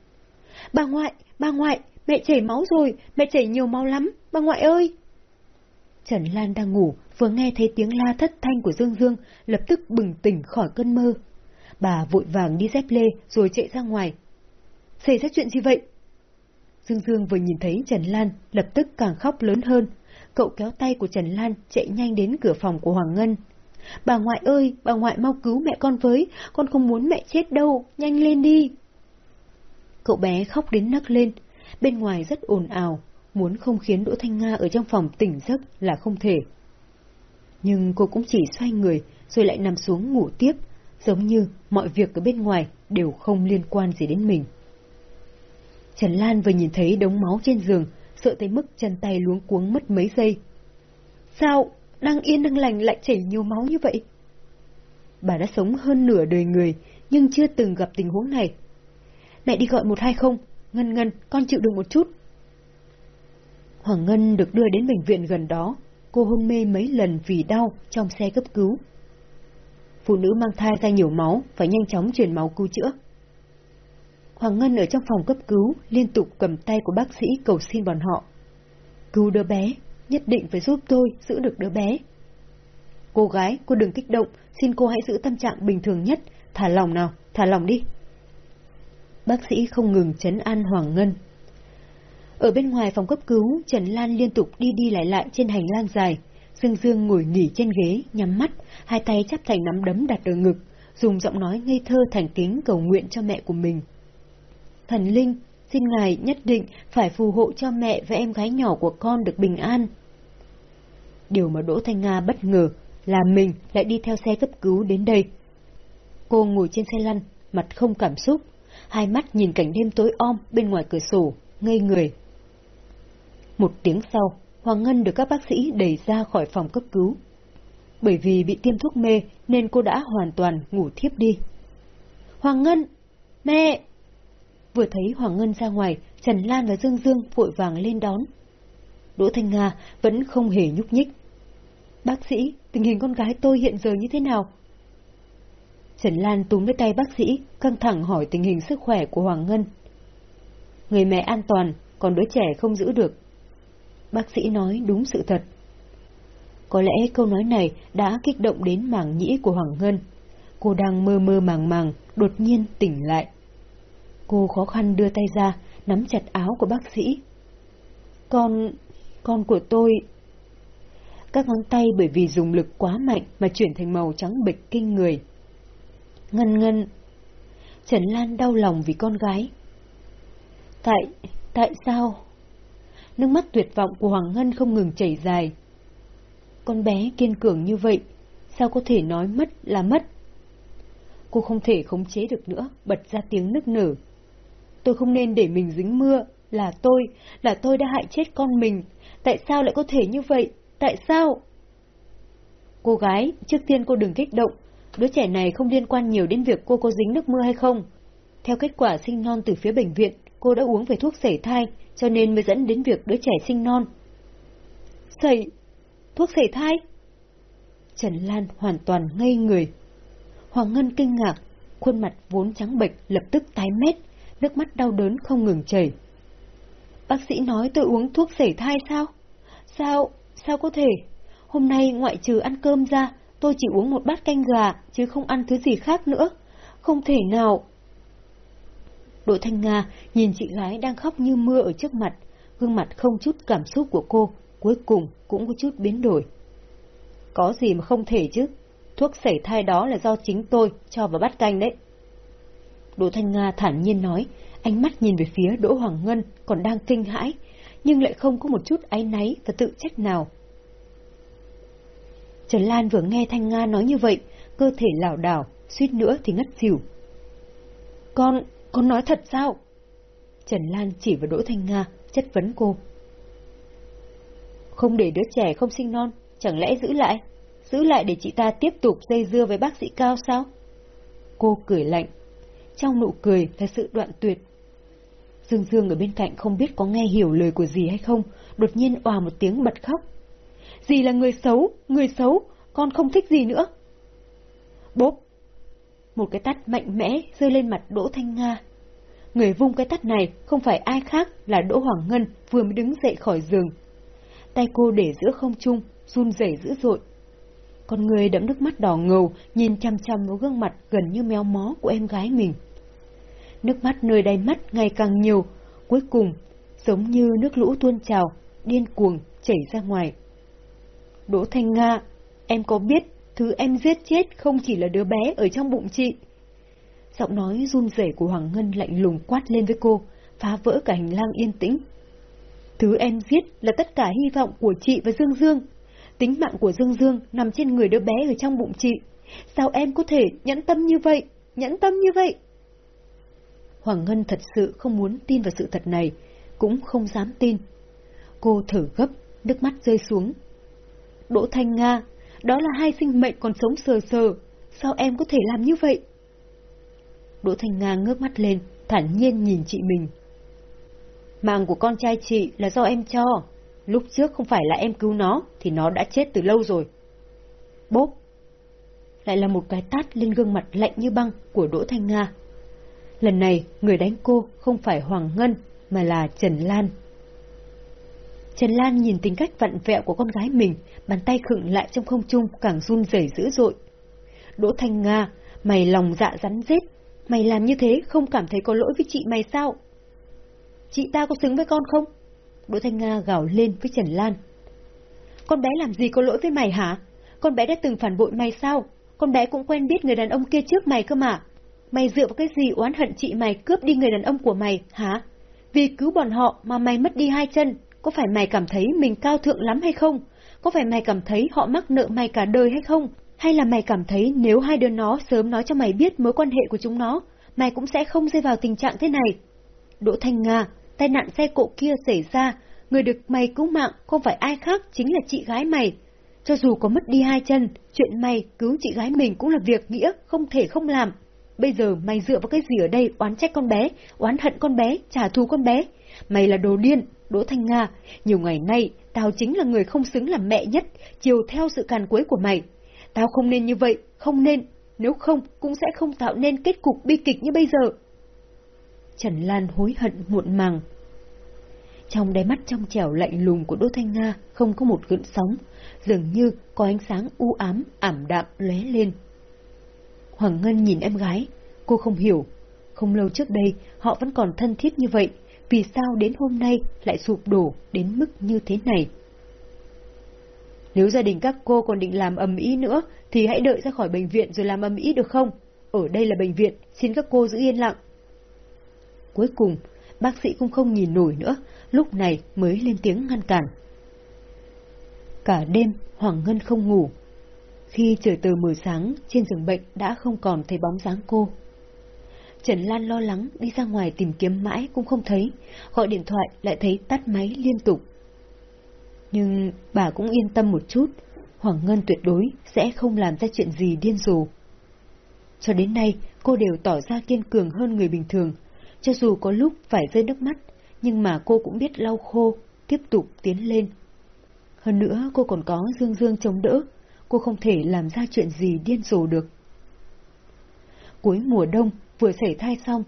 Bà ngoại, bà ngoại, mẹ chảy máu rồi, mẹ chảy nhiều máu lắm, bà ngoại ơi! Trần Lan đang ngủ, vừa nghe thấy tiếng la thất thanh của Dương Dương, lập tức bừng tỉnh khỏi cơn mơ. Bà vội vàng đi dép lê rồi chạy ra ngoài. Xảy ra chuyện gì vậy? Dương Dương vừa nhìn thấy Trần Lan, lập tức càng khóc lớn hơn. Cậu kéo tay của Trần Lan chạy nhanh đến cửa phòng của Hoàng Ngân. Bà ngoại ơi, bà ngoại mau cứu mẹ con với, con không muốn mẹ chết đâu, nhanh lên đi. Cậu bé khóc đến nấc lên, bên ngoài rất ồn ào, muốn không khiến Đỗ Thanh Nga ở trong phòng tỉnh giấc là không thể. Nhưng cô cũng chỉ xoay người, rồi lại nằm xuống ngủ tiếp, giống như mọi việc ở bên ngoài đều không liên quan gì đến mình. Trần Lan vừa nhìn thấy đống máu trên giường, sợ tới mức chân tay luống cuống mất mấy giây. Sao, đang yên đang lành lại chảy nhiều máu như vậy? Bà đã sống hơn nửa đời người, nhưng chưa từng gặp tình huống này. Mẹ đi gọi một hai không, Ngân Ngân, con chịu được một chút. Hoàng Ngân được đưa đến bệnh viện gần đó, cô hôn mê mấy lần vì đau trong xe cấp cứu. Phụ nữ mang thai ra nhiều máu, phải nhanh chóng truyền máu cứu chữa. Hoàng Ngân ở trong phòng cấp cứu liên tục cầm tay của bác sĩ cầu xin bọn họ. Cứu đứa bé, nhất định phải giúp tôi giữ được đứa bé. Cô gái, cô đừng kích động, xin cô hãy giữ tâm trạng bình thường nhất, thả lòng nào, thả lòng đi. Bác sĩ không ngừng chấn an Hoàng Ngân. Ở bên ngoài phòng cấp cứu, Trần Lan liên tục đi đi lại lại trên hành lang dài. Dương Dương ngồi nghỉ trên ghế, nhắm mắt, hai tay chắp thành nắm đấm đặt ở ngực, dùng giọng nói ngây thơ thành kính cầu nguyện cho mẹ của mình. Thần Linh, xin Ngài nhất định phải phù hộ cho mẹ và em gái nhỏ của con được bình an. Điều mà Đỗ Thanh Nga bất ngờ là mình lại đi theo xe cấp cứu đến đây. Cô ngồi trên xe lăn, mặt không cảm xúc, hai mắt nhìn cảnh đêm tối om bên ngoài cửa sổ, ngây người. Một tiếng sau, Hoàng Ngân được các bác sĩ đẩy ra khỏi phòng cấp cứu. Bởi vì bị tiêm thuốc mê nên cô đã hoàn toàn ngủ thiếp đi. Hoàng Ngân! Mẹ! Vừa thấy Hoàng Ngân ra ngoài, Trần Lan và Dương Dương vội vàng lên đón. Đỗ Thanh Nga vẫn không hề nhúc nhích. Bác sĩ, tình hình con gái tôi hiện giờ như thế nào? Trần Lan túm lấy tay bác sĩ, căng thẳng hỏi tình hình sức khỏe của Hoàng Ngân. Người mẹ an toàn, còn đứa trẻ không giữ được. Bác sĩ nói đúng sự thật. Có lẽ câu nói này đã kích động đến màng nhĩ của Hoàng Ngân. Cô đang mơ mơ màng màng, đột nhiên tỉnh lại. Cô khó khăn đưa tay ra, nắm chặt áo của bác sĩ. Con... con của tôi... Các ngón tay bởi vì dùng lực quá mạnh mà chuyển thành màu trắng bệch kinh người. Ngân ngân... Trần Lan đau lòng vì con gái. Tại... tại sao? Nước mắt tuyệt vọng của Hoàng Ngân không ngừng chảy dài. Con bé kiên cường như vậy, sao có thể nói mất là mất? Cô không thể khống chế được nữa, bật ra tiếng nức nở. Tôi không nên để mình dính mưa, là tôi, là tôi đã hại chết con mình. Tại sao lại có thể như vậy? Tại sao? Cô gái, trước tiên cô đừng kích động, đứa trẻ này không liên quan nhiều đến việc cô có dính nước mưa hay không. Theo kết quả sinh non từ phía bệnh viện, cô đã uống về thuốc sẩy thai, cho nên mới dẫn đến việc đứa trẻ sinh non. Sẩy, Thuốc sẩy thai? Trần Lan hoàn toàn ngây người. Hoàng Ngân kinh ngạc, khuôn mặt vốn trắng bệch lập tức tái mét, nước mắt đau đớn không ngừng chảy. Bác sĩ nói tôi uống thuốc sẩy thai sao? Sao? Sao có thể? Hôm nay ngoại trừ ăn cơm ra, tôi chỉ uống một bát canh gà, chứ không ăn thứ gì khác nữa. Không thể nào. Đỗ Thanh Nga nhìn chị gái đang khóc như mưa ở trước mặt, gương mặt không chút cảm xúc của cô, cuối cùng cũng có chút biến đổi. Có gì mà không thể chứ, thuốc sảy thai đó là do chính tôi cho vào bát canh đấy. Đỗ Thanh Nga thản nhiên nói, Ánh mắt nhìn về phía Đỗ Hoàng Ngân còn đang kinh hãi, nhưng lại không có một chút áy náy và tự trách nào. Trần Lan vừa nghe Thanh Nga nói như vậy, cơ thể lảo đảo, suýt nữa thì ngất xỉu. Con, con nói thật sao? Trần Lan chỉ vào Đỗ Thanh Nga, chất vấn cô. Không để đứa trẻ không sinh non, chẳng lẽ giữ lại? Giữ lại để chị ta tiếp tục dây dưa với bác sĩ Cao sao? Cô cười lạnh. Trong nụ cười là sự đoạn tuyệt. Dương Dương ở bên cạnh không biết có nghe hiểu lời của gì hay không, đột nhiên òa một tiếng bật khóc. Dì là người xấu, người xấu, con không thích gì nữa. Bốp! Một cái tắt mạnh mẽ rơi lên mặt Đỗ Thanh Nga. Người vung cái tắt này không phải ai khác là Đỗ Hoàng Ngân vừa mới đứng dậy khỏi giường. Tay cô để giữa không trung, run rẩy dữ dội. Con người đẫm nước mắt đỏ ngầu, nhìn chăm chăm vào gương mặt gần như méo mó của em gái mình. Nước mắt nơi đáy mắt ngày càng nhiều, cuối cùng, giống như nước lũ tuôn trào, điên cuồng chảy ra ngoài. Đỗ Thanh Nga, em có biết thứ em giết chết không chỉ là đứa bé ở trong bụng chị? Giọng nói run rẩy của Hoàng Ngân lạnh lùng quát lên với cô, phá vỡ cả hành lang yên tĩnh. Thứ em giết là tất cả hy vọng của chị và Dương Dương. Tính mạng của Dương Dương nằm trên người đứa bé ở trong bụng chị. Sao em có thể nhẫn tâm như vậy? Nhẫn tâm như vậy? Hoàng Ngân thật sự không muốn tin vào sự thật này, cũng không dám tin. Cô thở gấp, nước mắt rơi xuống. Đỗ Thanh Nga, đó là hai sinh mệnh còn sống sờ sờ, sao em có thể làm như vậy? Đỗ Thanh Nga ngước mắt lên, thản nhiên nhìn chị mình. Mạng của con trai chị là do em cho, lúc trước không phải là em cứu nó, thì nó đã chết từ lâu rồi. Bốp! Lại là một cái tát lên gương mặt lạnh như băng của Đỗ Thanh Nga. Lần này, người đánh cô không phải Hoàng Ngân, mà là Trần Lan. Trần Lan nhìn tính cách vặn vẹo của con gái mình, bàn tay khựng lại trong không trung càng run rẩy dữ dội. Đỗ Thanh Nga, mày lòng dạ rắn rết, mày làm như thế không cảm thấy có lỗi với chị mày sao? Chị ta có xứng với con không? Đỗ Thanh Nga gào lên với Trần Lan. Con bé làm gì có lỗi với mày hả? Con bé đã từng phản bội mày sao? Con bé cũng quen biết người đàn ông kia trước mày cơ mà. Mày dựa vào cái gì oán hận chị mày cướp đi người đàn ông của mày, hả? Vì cứu bọn họ mà mày mất đi hai chân, có phải mày cảm thấy mình cao thượng lắm hay không? Có phải mày cảm thấy họ mắc nợ mày cả đời hay không? Hay là mày cảm thấy nếu hai đứa nó sớm nói cho mày biết mối quan hệ của chúng nó, mày cũng sẽ không rơi vào tình trạng thế này? Đỗ Thanh Nga, tai nạn xe cộ kia xảy ra, người được mày cứu mạng không phải ai khác chính là chị gái mày. Cho dù có mất đi hai chân, chuyện mày cứu chị gái mình cũng là việc nghĩa, không thể không làm. Bây giờ mày dựa vào cái gì ở đây oán trách con bé, oán hận con bé, trả thù con bé. Mày là đồ điên, Đỗ Thanh Nga. Nhiều ngày nay, tao chính là người không xứng làm mẹ nhất, chiều theo sự càn quấy của mày. Tao không nên như vậy, không nên, nếu không cũng sẽ không tạo nên kết cục bi kịch như bây giờ. Trần Lan hối hận muộn màng. Trong đáy mắt trong trẻo lạnh lùng của Đỗ Thanh Nga không có một gợn sóng, dường như có ánh sáng u ám, ảm đạm lóe lên. Hoàng Ngân nhìn em gái, cô không hiểu. Không lâu trước đây, họ vẫn còn thân thiết như vậy, vì sao đến hôm nay lại sụp đổ đến mức như thế này? Nếu gia đình các cô còn định làm ầm ĩ nữa, thì hãy đợi ra khỏi bệnh viện rồi làm ầm ĩ được không? Ở đây là bệnh viện, xin các cô giữ yên lặng. Cuối cùng, bác sĩ cũng không nhìn nổi nữa, lúc này mới lên tiếng ngăn cản. Cả đêm, Hoàng Ngân không ngủ. Khi trời tờ mờ sáng, trên giường bệnh đã không còn thấy bóng dáng cô. Trần Lan lo lắng đi ra ngoài tìm kiếm mãi cũng không thấy, gọi điện thoại lại thấy tắt máy liên tục. Nhưng bà cũng yên tâm một chút, Hoàng Ngân tuyệt đối sẽ không làm ra chuyện gì điên rồ. Cho đến nay, cô đều tỏ ra kiên cường hơn người bình thường, cho dù có lúc phải rơi nước mắt, nhưng mà cô cũng biết lau khô, tiếp tục tiến lên. Hơn nữa cô còn có Dương Dương chống đỡ, cô không thể làm ra chuyện gì điên rồ được. Cuối mùa đông, vừa xảy thai xong,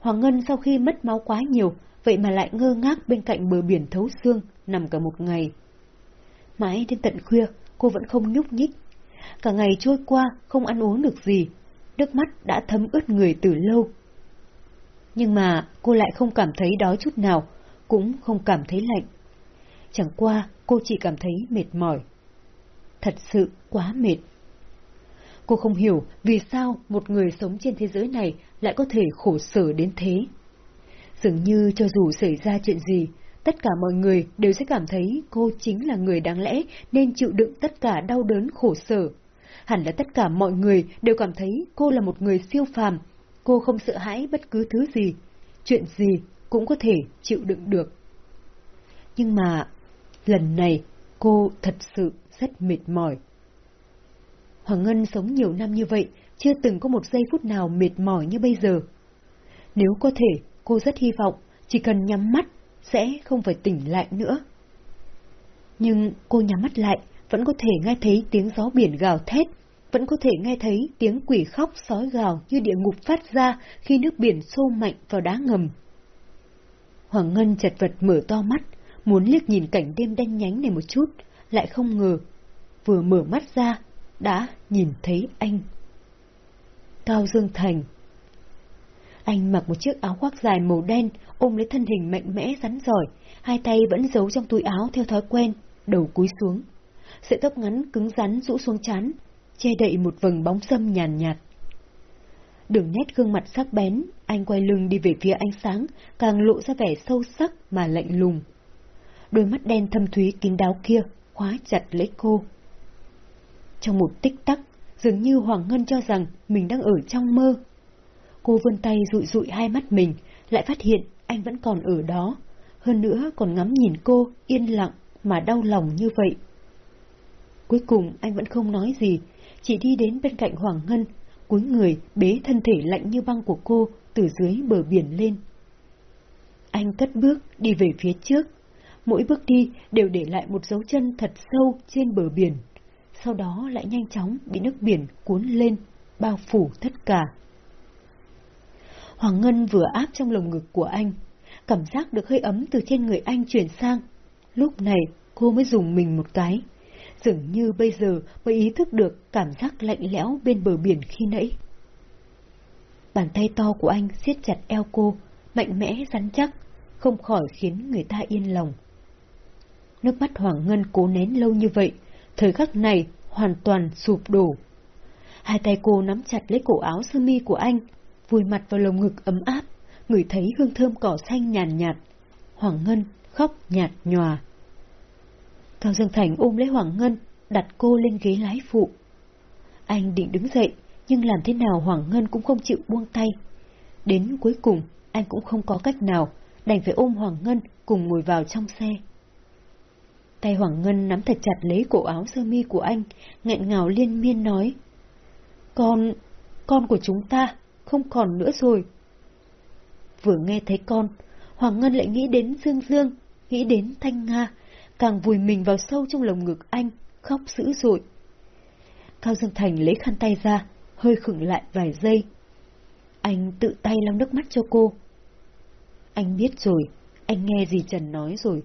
Hoàng Ngân sau khi mất máu quá nhiều, vậy mà lại ngơ ngác bên cạnh bờ biển thấu xương, nằm cả một ngày. Mãi đến tận khuya, cô vẫn không nhúc nhích. Cả ngày trôi qua, không ăn uống được gì, nước mắt đã thấm ướt người từ lâu. Nhưng mà cô lại không cảm thấy đói chút nào, cũng không cảm thấy lạnh. Chẳng qua, cô chỉ cảm thấy mệt mỏi. Thật sự quá mệt. Cô không hiểu vì sao một người sống trên thế giới này lại có thể khổ sở đến thế. Dường như cho dù xảy ra chuyện gì, tất cả mọi người đều sẽ cảm thấy cô chính là người đáng lẽ nên chịu đựng tất cả đau đớn khổ sở. Hẳn là tất cả mọi người đều cảm thấy cô là một người siêu phàm, cô không sợ hãi bất cứ thứ gì, chuyện gì cũng có thể chịu đựng được. Nhưng mà, lần này cô thật sự rất mệt mỏi. Hoàng Ngân sống nhiều năm như vậy, chưa từng có một giây phút nào mệt mỏi như bây giờ. Nếu có thể, cô rất hy vọng chỉ cần nhắm mắt sẽ không phải tỉnh lại nữa. Nhưng cô nhắm mắt lại, vẫn có thể nghe thấy tiếng gió biển gào thét, vẫn có thể nghe thấy tiếng quỷ khóc sói gào như địa ngục phát ra khi nước biển xô mạnh vào đá ngầm. Hoàng Ngân chật vật mở to mắt, muốn liếc nhìn cảnh đêm đen nhánh này một chút, lại không ngờ, vừa mở mắt ra, đã nhìn thấy anh. Cao Dương Thành Anh mặc một chiếc áo khoác dài màu đen, ôm lấy thân hình mạnh mẽ rắn giỏi, hai tay vẫn giấu trong túi áo theo thói quen, đầu cúi xuống. Sợi tóc ngắn cứng rắn rũ xuống chán, che đậy một vầng bóng sâm nhàn nhạt. Đường nét gương mặt sắc bén, anh quay lưng đi về phía ánh sáng, càng lộ ra vẻ sâu sắc mà lạnh lùng. Đôi mắt đen thâm thúy kín đáo kia khóa chặt lấy cô. Trong một tích tắc, dường như Hoàng Ngân cho rằng mình đang ở trong mơ. Cô vươn tay rụi rụi hai mắt mình, lại phát hiện anh vẫn còn ở đó, hơn nữa còn ngắm nhìn cô yên lặng mà đau lòng như vậy. Cuối cùng anh vẫn không nói gì, chỉ đi đến bên cạnh Hoàng Ngân, cúi người bế thân thể lạnh như băng của cô từ dưới bờ biển lên. Anh cất bước đi về phía trước, mỗi bước đi đều để lại một dấu chân thật sâu trên bờ biển, sau đó lại nhanh chóng bị nước biển cuốn lên, bao phủ tất cả. Hoàng Ngân vừa áp trong lồng ngực của anh, cảm giác được hơi ấm từ trên người anh chuyển sang. Lúc này cô mới dùng mình một cái, dường như bây giờ mới ý thức được cảm giác lạnh lẽo bên bờ biển khi nãy. Bàn tay to của anh siết chặt eo cô, mạnh mẽ rắn chắc, không khỏi khiến người ta yên lòng. Nước mắt Hoàng Ngân cố nén lâu như vậy, thời khắc này hoàn toàn sụp đổ. Hai tay cô nắm chặt lấy cổ áo sơ mi của anh, vùi mặt vào lồng ngực ấm áp, ngửi thấy hương thơm cỏ xanh nhàn nhạt. Hoàng Ngân khóc nhạt nhòa. Cao Dương Thành ôm lấy Hoàng Ngân, đặt cô lên ghế lái phụ. Anh định đứng dậy, nhưng làm thế nào Hoàng Ngân cũng không chịu buông tay. Đến cuối cùng, anh cũng không có cách nào, đành phải ôm Hoàng Ngân cùng ngồi vào trong xe. Tay Hoàng Ngân nắm thật chặt lấy cổ áo sơ mi của anh, nghẹn ngào liên miên nói. Con, con của chúng ta, không còn nữa rồi. Vừa nghe thấy con, Hoàng Ngân lại nghĩ đến Dương Dương, nghĩ đến Thanh Nga, càng vùi mình vào sâu trong lồng ngực anh, khóc dữ dội. Cao Dương Thành lấy khăn tay ra, hơi khựng lại vài giây. Anh tự tay lau nước mắt cho cô. Anh biết rồi, anh nghe gì Trần nói rồi.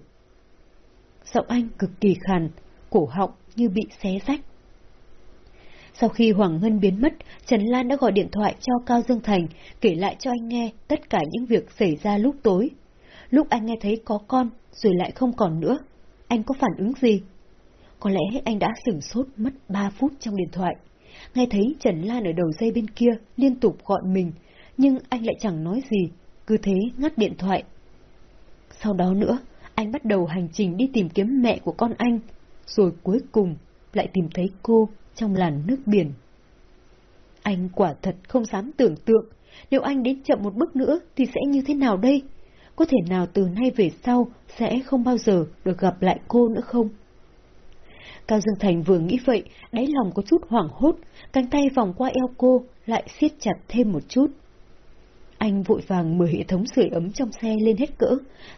Giọng anh cực kỳ khàn, cổ họng như bị xé rách. Sau khi Hoàng Ngân biến mất, Trần Lan đã gọi điện thoại cho Cao Dương Thành, kể lại cho anh nghe tất cả những việc xảy ra lúc tối. Lúc anh nghe thấy có con, rồi lại không còn nữa, anh có phản ứng gì? Có lẽ anh đã sửng sốt mất 3 phút trong điện thoại. Nghe thấy Trần Lan ở đầu dây bên kia liên tục gọi mình, nhưng anh lại chẳng nói gì, cứ thế ngắt điện thoại. Sau đó nữa, anh bắt đầu hành trình đi tìm kiếm mẹ của con anh, rồi cuối cùng lại tìm thấy cô trong làn nước biển. Anh quả thật không dám tưởng tượng, nếu anh đến chậm một bước nữa thì sẽ như thế nào đây? Có thể nào từ nay về sau sẽ không bao giờ được gặp lại cô nữa không? Cao Dương Thành vừa nghĩ vậy, đáy lòng có chút hoảng hốt, cánh tay vòng qua eo cô lại siết chặt thêm một chút. Anh vội vàng mở hệ thống sưởi ấm trong xe lên hết cỡ,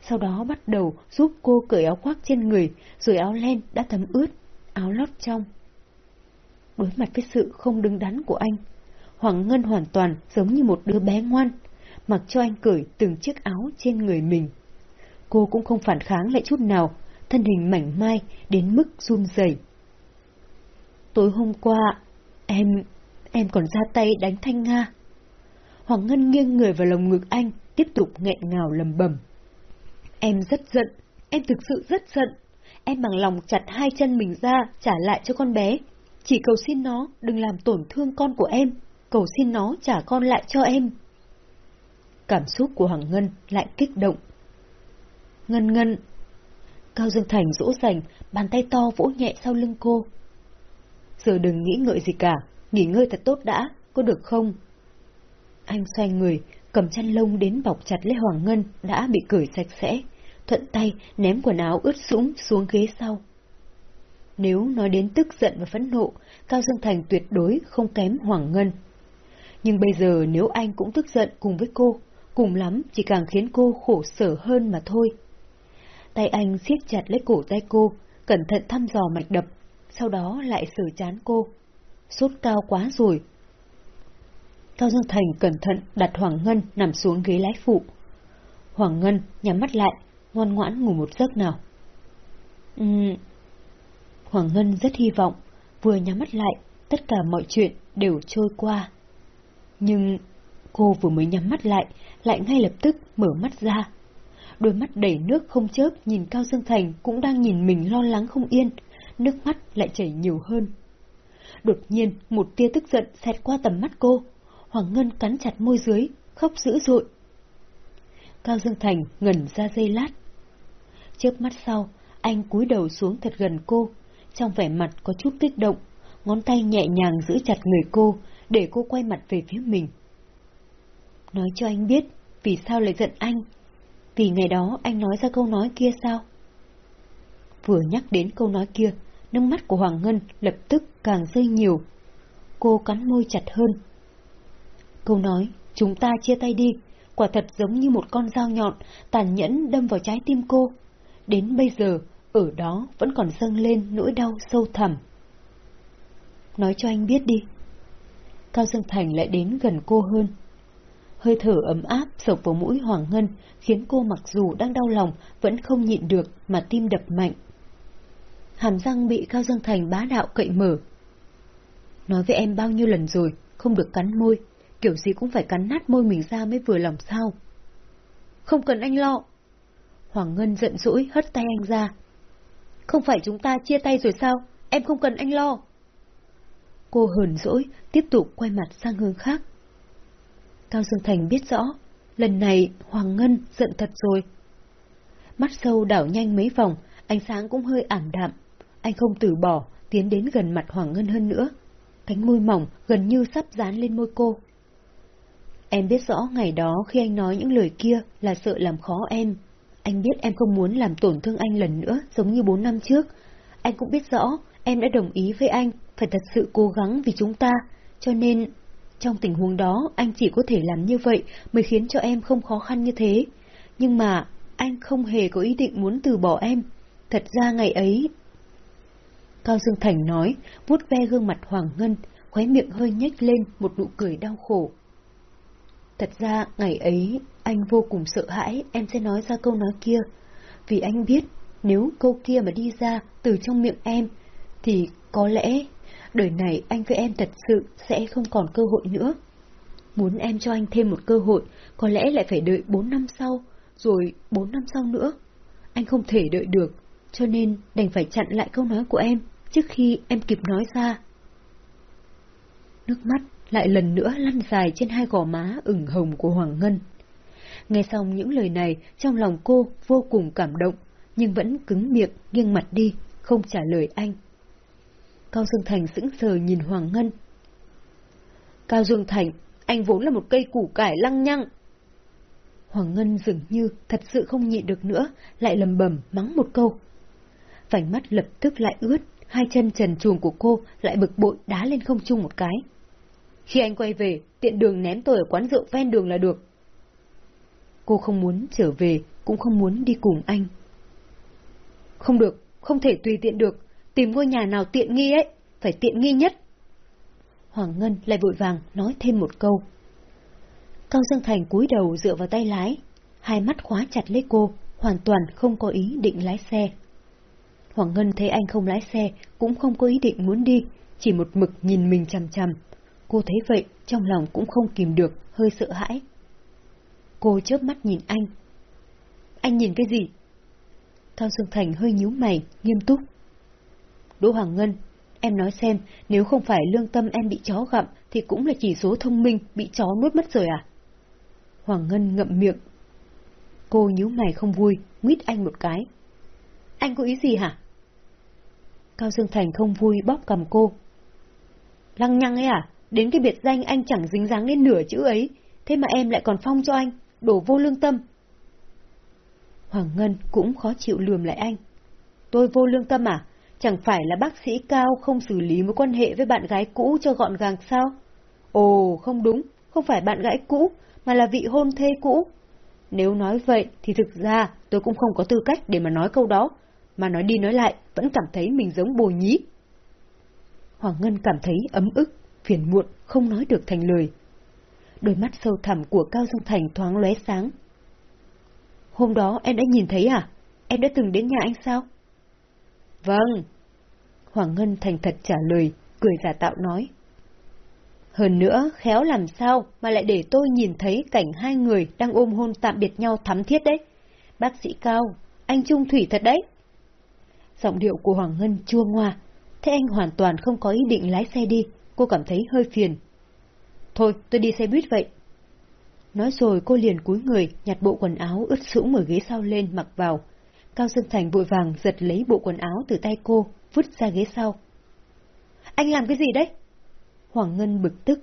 sau đó bắt đầu giúp cô cởi áo khoác trên người, rồi áo len đã thấm ướt, áo lót trong. Đối mặt với sự không đứng đắn của anh, Hoàng Ngân hoàn toàn giống như một đứa bé ngoan, mặc cho anh cởi từng chiếc áo trên người mình. Cô cũng không phản kháng lại chút nào, thân hình mảnh mai đến mức run rẩy. Tối hôm qua, em, em còn ra tay đánh Thanh Nga. Hoàng Ngân nghiêng người vào lồng ngực anh, tiếp tục nghẹn ngào lầm bầm. Em rất giận, em thực sự rất giận. Em bằng lòng chặt hai chân mình ra trả lại cho con bé. Chỉ cầu xin nó đừng làm tổn thương con của em, cầu xin nó trả con lại cho em. cảm xúc của Hoàng Ngân lại kích động. Ngân ngân! Cao Dương Thành dỗ dành, bàn tay to vỗ nhẹ sau lưng cô. Giờ đừng nghĩ ngợi gì cả, nghỉ ngơi thật tốt đã, có được không? Anh xoay người, cầm chăn lông đến bọc chặt lấy Hoàng Ngân đã bị cởi sạch sẽ, thuận tay ném quần áo ướt sũng xuống ghế sau. Nếu nói đến tức giận và phẫn nộ, Cao Dương Thành tuyệt đối không kém Hoàng Ngân. Nhưng bây giờ nếu anh cũng tức giận cùng với cô, cùng lắm chỉ càng khiến cô khổ sở hơn mà thôi. Tay anh siết chặt lấy cổ tay cô, cẩn thận thăm dò mạch đập, sau đó lại sửa chán cô. Sốt cao quá rồi. Cao Dương Thành cẩn thận đặt Hoàng Ngân nằm xuống ghế lái phụ. Hoàng Ngân nhắm mắt lại, ngoan ngoãn ngủ một giấc nào. Uhm. Hoàng Ngân rất hy vọng, vừa nhắm mắt lại, tất cả mọi chuyện đều trôi qua. Nhưng cô vừa mới nhắm mắt lại, lại ngay lập tức mở mắt ra. Đôi mắt đầy nước không chớp nhìn Cao Dương Thành cũng đang nhìn mình lo lắng không yên, nước mắt lại chảy nhiều hơn. Đột nhiên, một tia tức giận xẹt qua tầm mắt cô. Hoàng Ngân cắn chặt môi dưới, khóc dữ dội. Cao Dương Thành ngẩn ra dây lát. Chớp mắt sau, anh cúi đầu xuống thật gần cô, trong vẻ mặt có chút kích động, ngón tay nhẹ nhàng giữ chặt người cô, để cô quay mặt về phía mình. Nói cho anh biết, vì sao lại giận anh? Vì ngày đó anh nói ra câu nói kia sao? Vừa nhắc đến câu nói kia, nước mắt của Hoàng Ngân lập tức càng rơi nhiều. Cô cắn môi chặt hơn. Câu nói, chúng ta chia tay đi, quả thật giống như một con dao nhọn, tàn nhẫn đâm vào trái tim cô. Đến bây giờ, ở đó vẫn còn dâng lên nỗi đau sâu thẳm. Nói cho anh biết đi. Cao Dương Thành lại đến gần cô hơn. Hơi thở ấm áp sộc vào mũi Hoàng Ngân, khiến cô mặc dù đang đau lòng vẫn không nhịn được mà tim đập mạnh. Hàm răng bị Cao Dương Thành bá đạo cậy mở. Nói với em bao nhiêu lần rồi, không được cắn môi, kiểu gì cũng phải cắn nát môi mình ra mới vừa lòng sao. Không cần anh lo. Hoàng Ngân giận dỗi hất tay anh ra. Không phải chúng ta chia tay rồi sao, em không cần anh lo. Cô hờn dỗi, tiếp tục quay mặt sang hướng khác. Cao Dương Thành biết rõ, lần này Hoàng Ngân giận thật rồi. Mắt sâu đảo nhanh mấy vòng, ánh sáng cũng hơi ảm đạm. Anh không từ bỏ, tiến đến gần mặt Hoàng Ngân hơn nữa. Cánh môi mỏng gần như sắp dán lên môi cô. Em biết rõ ngày đó khi anh nói những lời kia là sợ làm khó em. Anh biết em không muốn làm tổn thương anh lần nữa giống như bốn năm trước. Anh cũng biết rõ em đã đồng ý với anh phải thật sự cố gắng vì chúng ta, cho nên trong tình huống đó, anh chỉ có thể làm như vậy mới khiến cho em không khó khăn như thế. Nhưng mà, anh không hề có ý định muốn từ bỏ em. Thật ra ngày ấy... Cao Dương Thành nói, vuốt ve gương mặt Hoàng Ngân, khóe miệng hơi nhếch lên một nụ cười đau khổ. Thật ra, ngày ấy, anh vô cùng sợ hãi em sẽ nói ra câu nói kia. Vì anh biết, nếu câu kia mà đi ra từ trong miệng em, thì có lẽ đời này anh với em thật sự sẽ không còn cơ hội nữa. Muốn em cho anh thêm một cơ hội, có lẽ lại phải đợi bốn năm sau, rồi bốn năm sau nữa. Anh không thể đợi được, cho nên đành phải chặn lại câu nói của em trước khi em kịp nói ra. Nước mắt lại lần nữa lăn dài trên hai gò má ửng hồng của Hoàng Ngân. Nghe xong những lời này, trong lòng cô vô cùng cảm động, nhưng vẫn cứng miệng, nghiêng mặt đi, không trả lời anh. Cao Dương Thành sững sờ nhìn Hoàng Ngân. Cao Dương Thành, anh vốn là một cây củ cải lăng nhăng. Hoàng Ngân dường như thật sự không nhịn được nữa, lại lầm bầm mắng một câu. Vành mắt lập tức lại ướt, hai chân trần chuồng của cô lại bực bội đá lên không trung một cái. Khi anh quay về, tiện đường ném tôi ở quán rượu ven đường là được. Cô không muốn trở về, cũng không muốn đi cùng anh. Không được, không thể tùy tiện được, tìm ngôi nhà nào tiện nghi ấy, phải tiện nghi nhất. Hoàng Ngân lại vội vàng nói thêm một câu. Cao Dương Thành cúi đầu dựa vào tay lái, hai mắt khóa chặt lấy cô, hoàn toàn không có ý định lái xe. Hoàng Ngân thấy anh không lái xe, cũng không có ý định muốn đi, chỉ một mực nhìn mình chằm chằm. Cô thấy vậy, trong lòng cũng không kìm được, hơi sợ hãi. Cô chớp mắt nhìn anh. Anh nhìn cái gì? Cao Dương Thành hơi nhíu mày, nghiêm túc. Đỗ Hoàng Ngân, em nói xem, nếu không phải lương tâm em bị chó gặm, thì cũng là chỉ số thông minh bị chó nuốt mất rồi à? Hoàng Ngân ngậm miệng. Cô nhíu mày không vui, nguyết anh một cái. Anh có ý gì hả? Cao Dương Thành không vui bóp cầm cô. Lăng nhăng ấy à, đến cái biệt danh anh chẳng dính dáng đến nửa chữ ấy, thế mà em lại còn phong cho anh, đổ vô lương tâm. Hoàng Ngân cũng khó chịu lườm lại anh. Tôi vô lương tâm à? Chẳng phải là bác sĩ Cao không xử lý mối quan hệ với bạn gái cũ cho gọn gàng sao? Ồ, không đúng, không phải bạn gái cũ, mà là vị hôn thê cũ. Nếu nói vậy thì thực ra tôi cũng không có tư cách để mà nói câu đó, mà nói đi nói lại vẫn cảm thấy mình giống bồ nhí. Hoàng Ngân cảm thấy ấm ức, phiền muộn, không nói được thành lời. Đôi mắt sâu thẳm của Cao Dương Thành thoáng lóe sáng. Hôm đó em đã nhìn thấy à? Em đã từng đến nhà anh sao? Vâng. Hoàng Ngân thành thật trả lời, cười giả tạo nói. Hơn nữa, khéo làm sao mà lại để tôi nhìn thấy cảnh hai người đang ôm hôn tạm biệt nhau thắm thiết đấy. Bác sĩ Cao, anh trung thủy thật đấy. Giọng điệu của Hoàng Ngân chua ngoa, thế anh hoàn toàn không có ý định lái xe đi, cô cảm thấy hơi phiền. Thôi, tôi đi xe buýt vậy. Nói rồi cô liền cúi người, nhặt bộ quần áo ướt sũng ở ghế sau lên mặc vào. Cao Dương Thành vội vàng giật lấy bộ quần áo từ tay cô, vứt ra ghế sau. Anh làm cái gì đấy? Hoàng Ngân bực tức.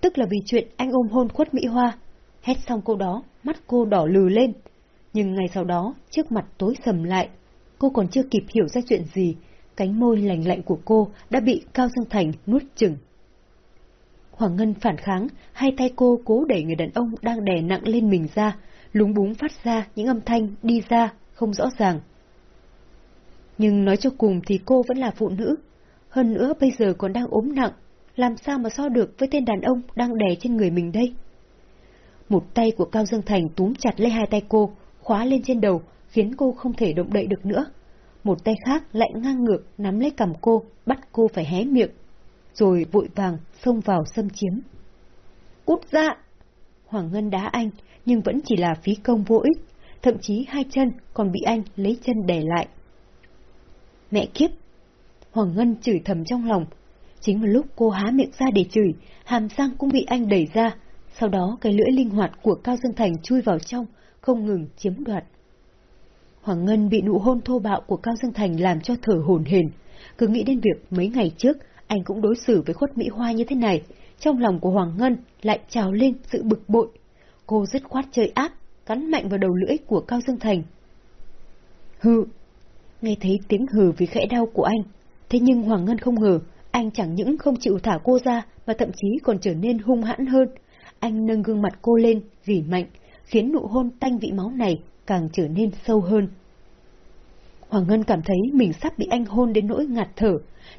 Tức là vì chuyện anh ôm hôn khuất Mỹ Hoa. Hét xong câu đó, mắt cô đỏ lừ lên. Nhưng ngày sau đó, trước mặt tối sầm lại. Cô còn chưa kịp hiểu ra chuyện gì, cánh môi lành lạnh của cô đã bị Cao Dương Thành nuốt chừng. Hoàng Ngân phản kháng, hai tay cô cố đẩy người đàn ông đang đè nặng lên mình ra, lúng búng phát ra những âm thanh đi ra, không rõ ràng. Nhưng nói cho cùng thì cô vẫn là phụ nữ, hơn nữa bây giờ còn đang ốm nặng, làm sao mà so được với tên đàn ông đang đè trên người mình đây? Một tay của Cao Dương Thành túm chặt lấy hai tay cô, khóa lên trên đầu, khiến cô không thể động đậy được nữa. Một tay khác lại ngang ngược nắm lấy cầm cô, bắt cô phải hé miệng, rồi vội vàng xông vào xâm chiếm. Cút ra! Hoàng Ngân đá anh, nhưng vẫn chỉ là phí công vô ích, thậm chí hai chân còn bị anh lấy chân đè lại. Mẹ kiếp! Hoàng Ngân chửi thầm trong lòng. Chính vào lúc cô há miệng ra để chửi, hàm răng cũng bị anh đẩy ra, sau đó cái lưỡi linh hoạt của Cao Dương Thành chui vào trong, không ngừng chiếm đoạt. Hoàng Ngân bị nụ hôn thô bạo của Cao Dương Thành làm cho thở hổn hển, cứ nghĩ đến việc mấy ngày trước anh cũng đối xử với khuất Mỹ Hoa như thế này, trong lòng của Hoàng Ngân lại trào lên sự bực bội. Cô dứt khoát chơi áp, cắn mạnh vào đầu lưỡi của Cao Dương Thành. Hừ! Nghe thấy tiếng hừ vì khẽ đau của anh, thế nhưng Hoàng Ngân không ngờ, anh chẳng những không chịu thả cô ra, mà thậm chí còn trở nên hung hãn hơn. Anh nâng gương mặt cô lên, gỉ mạnh, khiến nụ hôn tanh vị máu này càng trở nên sâu hơn. Hoàng Ngân cảm thấy mình sắp bị anh hôn đến nỗi ngạt thở,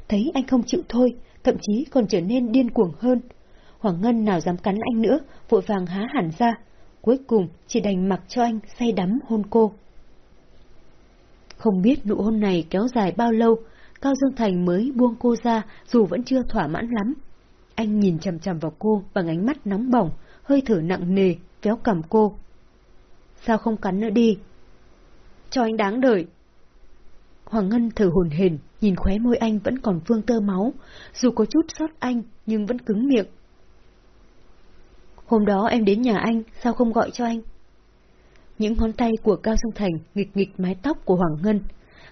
thấy anh không chịu thôi, thậm chí còn trở nên điên cuồng hơn. Hoàng Ngân nào dám cắn anh nữa, vội vàng há hẳn ra, cuối cùng chỉ đành mặc cho anh say đắm hôn cô. Không biết nụ hôn này kéo dài bao lâu, Cao Dương Thành mới buông cô ra dù vẫn chưa thỏa mãn lắm. Anh nhìn chầm chầm vào cô bằng ánh mắt nóng bỏng, hơi thở nặng nề, kéo cầm cô. Sao không cắn nữa đi? Cho anh đáng đời. Hoàng Ngân thở hồn hển, nhìn khóe môi anh vẫn còn vương tơ máu, dù có chút sót anh nhưng vẫn cứng miệng. Hôm đó em đến nhà anh, sao không gọi cho anh? Những ngón tay của Cao Dương Thành nghịch nghịch mái tóc của Hoàng Ngân.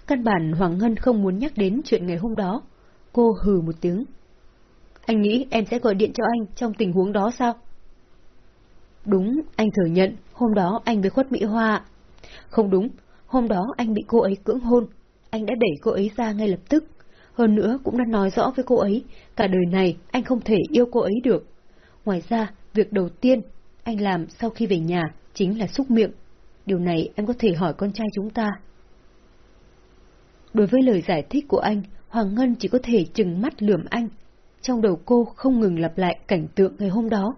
Căn bản Hoàng Ngân không muốn nhắc đến chuyện ngày hôm đó. Cô hừ một tiếng. Anh nghĩ em sẽ gọi điện cho anh trong tình huống đó sao? Đúng, anh thừa nhận, hôm đó anh với khuất Mỹ Hoa. Không đúng, hôm đó anh bị cô ấy cưỡng hôn. Anh đã đẩy cô ấy ra ngay lập tức. Hơn nữa cũng đã nói rõ với cô ấy, cả đời này anh không thể yêu cô ấy được. Ngoài ra, việc đầu tiên anh làm sau khi về nhà chính là xúc miệng. Điều này em có thể hỏi con trai chúng ta. Đối với lời giải thích của anh, Hoàng Ngân chỉ có thể chừng mắt lườm anh. Trong đầu cô không ngừng lặp lại cảnh tượng ngày hôm đó.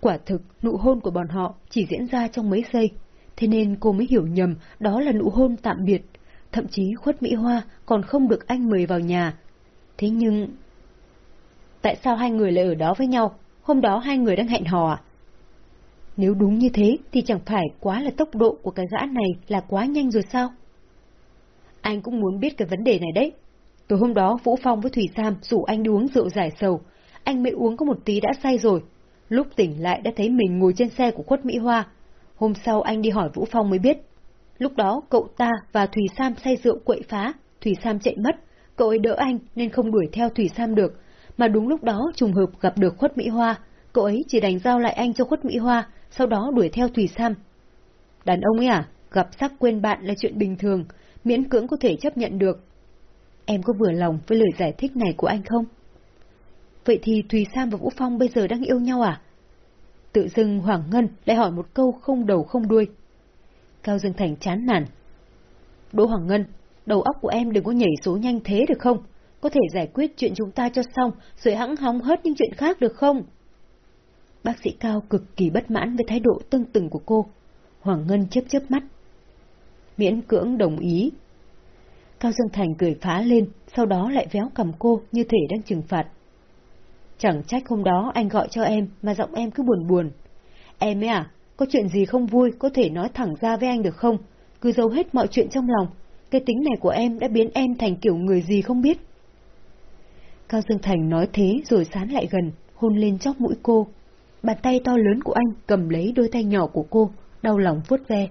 Quả thực, nụ hôn của bọn họ chỉ diễn ra trong mấy giây, thế nên cô mới hiểu nhầm đó là nụ hôn tạm biệt. Thậm chí khuất Mỹ Hoa còn không được anh mời vào nhà. Thế nhưng... Tại sao hai người lại ở đó với nhau? Hôm đó hai người đang hẹn hò à? Nếu đúng như thế thì chẳng phải quá là tốc độ của cái gã này là quá nhanh rồi sao? Anh cũng muốn biết cái vấn đề này đấy. Tối hôm đó Vũ Phong với Thủy Sam rủ anh đi uống rượu giải sầu. Anh mới uống có một tí đã say rồi. Lúc tỉnh lại đã thấy mình ngồi trên xe của khuất Mỹ Hoa. Hôm sau anh đi hỏi Vũ Phong mới biết. Lúc đó cậu ta và Thùy Sam say rượu quậy phá, Thùy Sam chạy mất, cậu ấy đỡ anh nên không đuổi theo Thùy Sam được, mà đúng lúc đó trùng hợp gặp được khuất Mỹ Hoa, cậu ấy chỉ đành giao lại anh cho khuất Mỹ Hoa, sau đó đuổi theo Thùy Sam. Đàn ông ấy à, gặp sắc quên bạn là chuyện bình thường, miễn cưỡng có thể chấp nhận được. Em có vừa lòng với lời giải thích này của anh không? Vậy thì Thùy Sam và Vũ Phong bây giờ đang yêu nhau à? Tự dưng Hoàng Ngân lại hỏi một câu không đầu không đuôi. Cao Dương Thành chán nản. Đỗ Hoàng Ngân, đầu óc của em đừng có nhảy số nhanh thế được không? Có thể giải quyết chuyện chúng ta cho xong, rồi hãng hóng hết những chuyện khác được không? Bác sĩ Cao cực kỳ bất mãn với thái độ tương từng của cô. Hoàng Ngân chớp chớp mắt. Miễn cưỡng đồng ý. Cao Dương Thành cười phá lên, sau đó lại véo cầm cô như thể đang trừng phạt. Chẳng trách hôm đó anh gọi cho em mà giọng em cứ buồn buồn. Em ấy à, có chuyện gì không vui có thể nói thẳng ra với anh được không? Cứ giấu hết mọi chuyện trong lòng. Cái tính này của em đã biến em thành kiểu người gì không biết. Cao Dương Thành nói thế rồi sán lại gần, hôn lên chóp mũi cô. Bàn tay to lớn của anh cầm lấy đôi tay nhỏ của cô, đau lòng vuốt ve.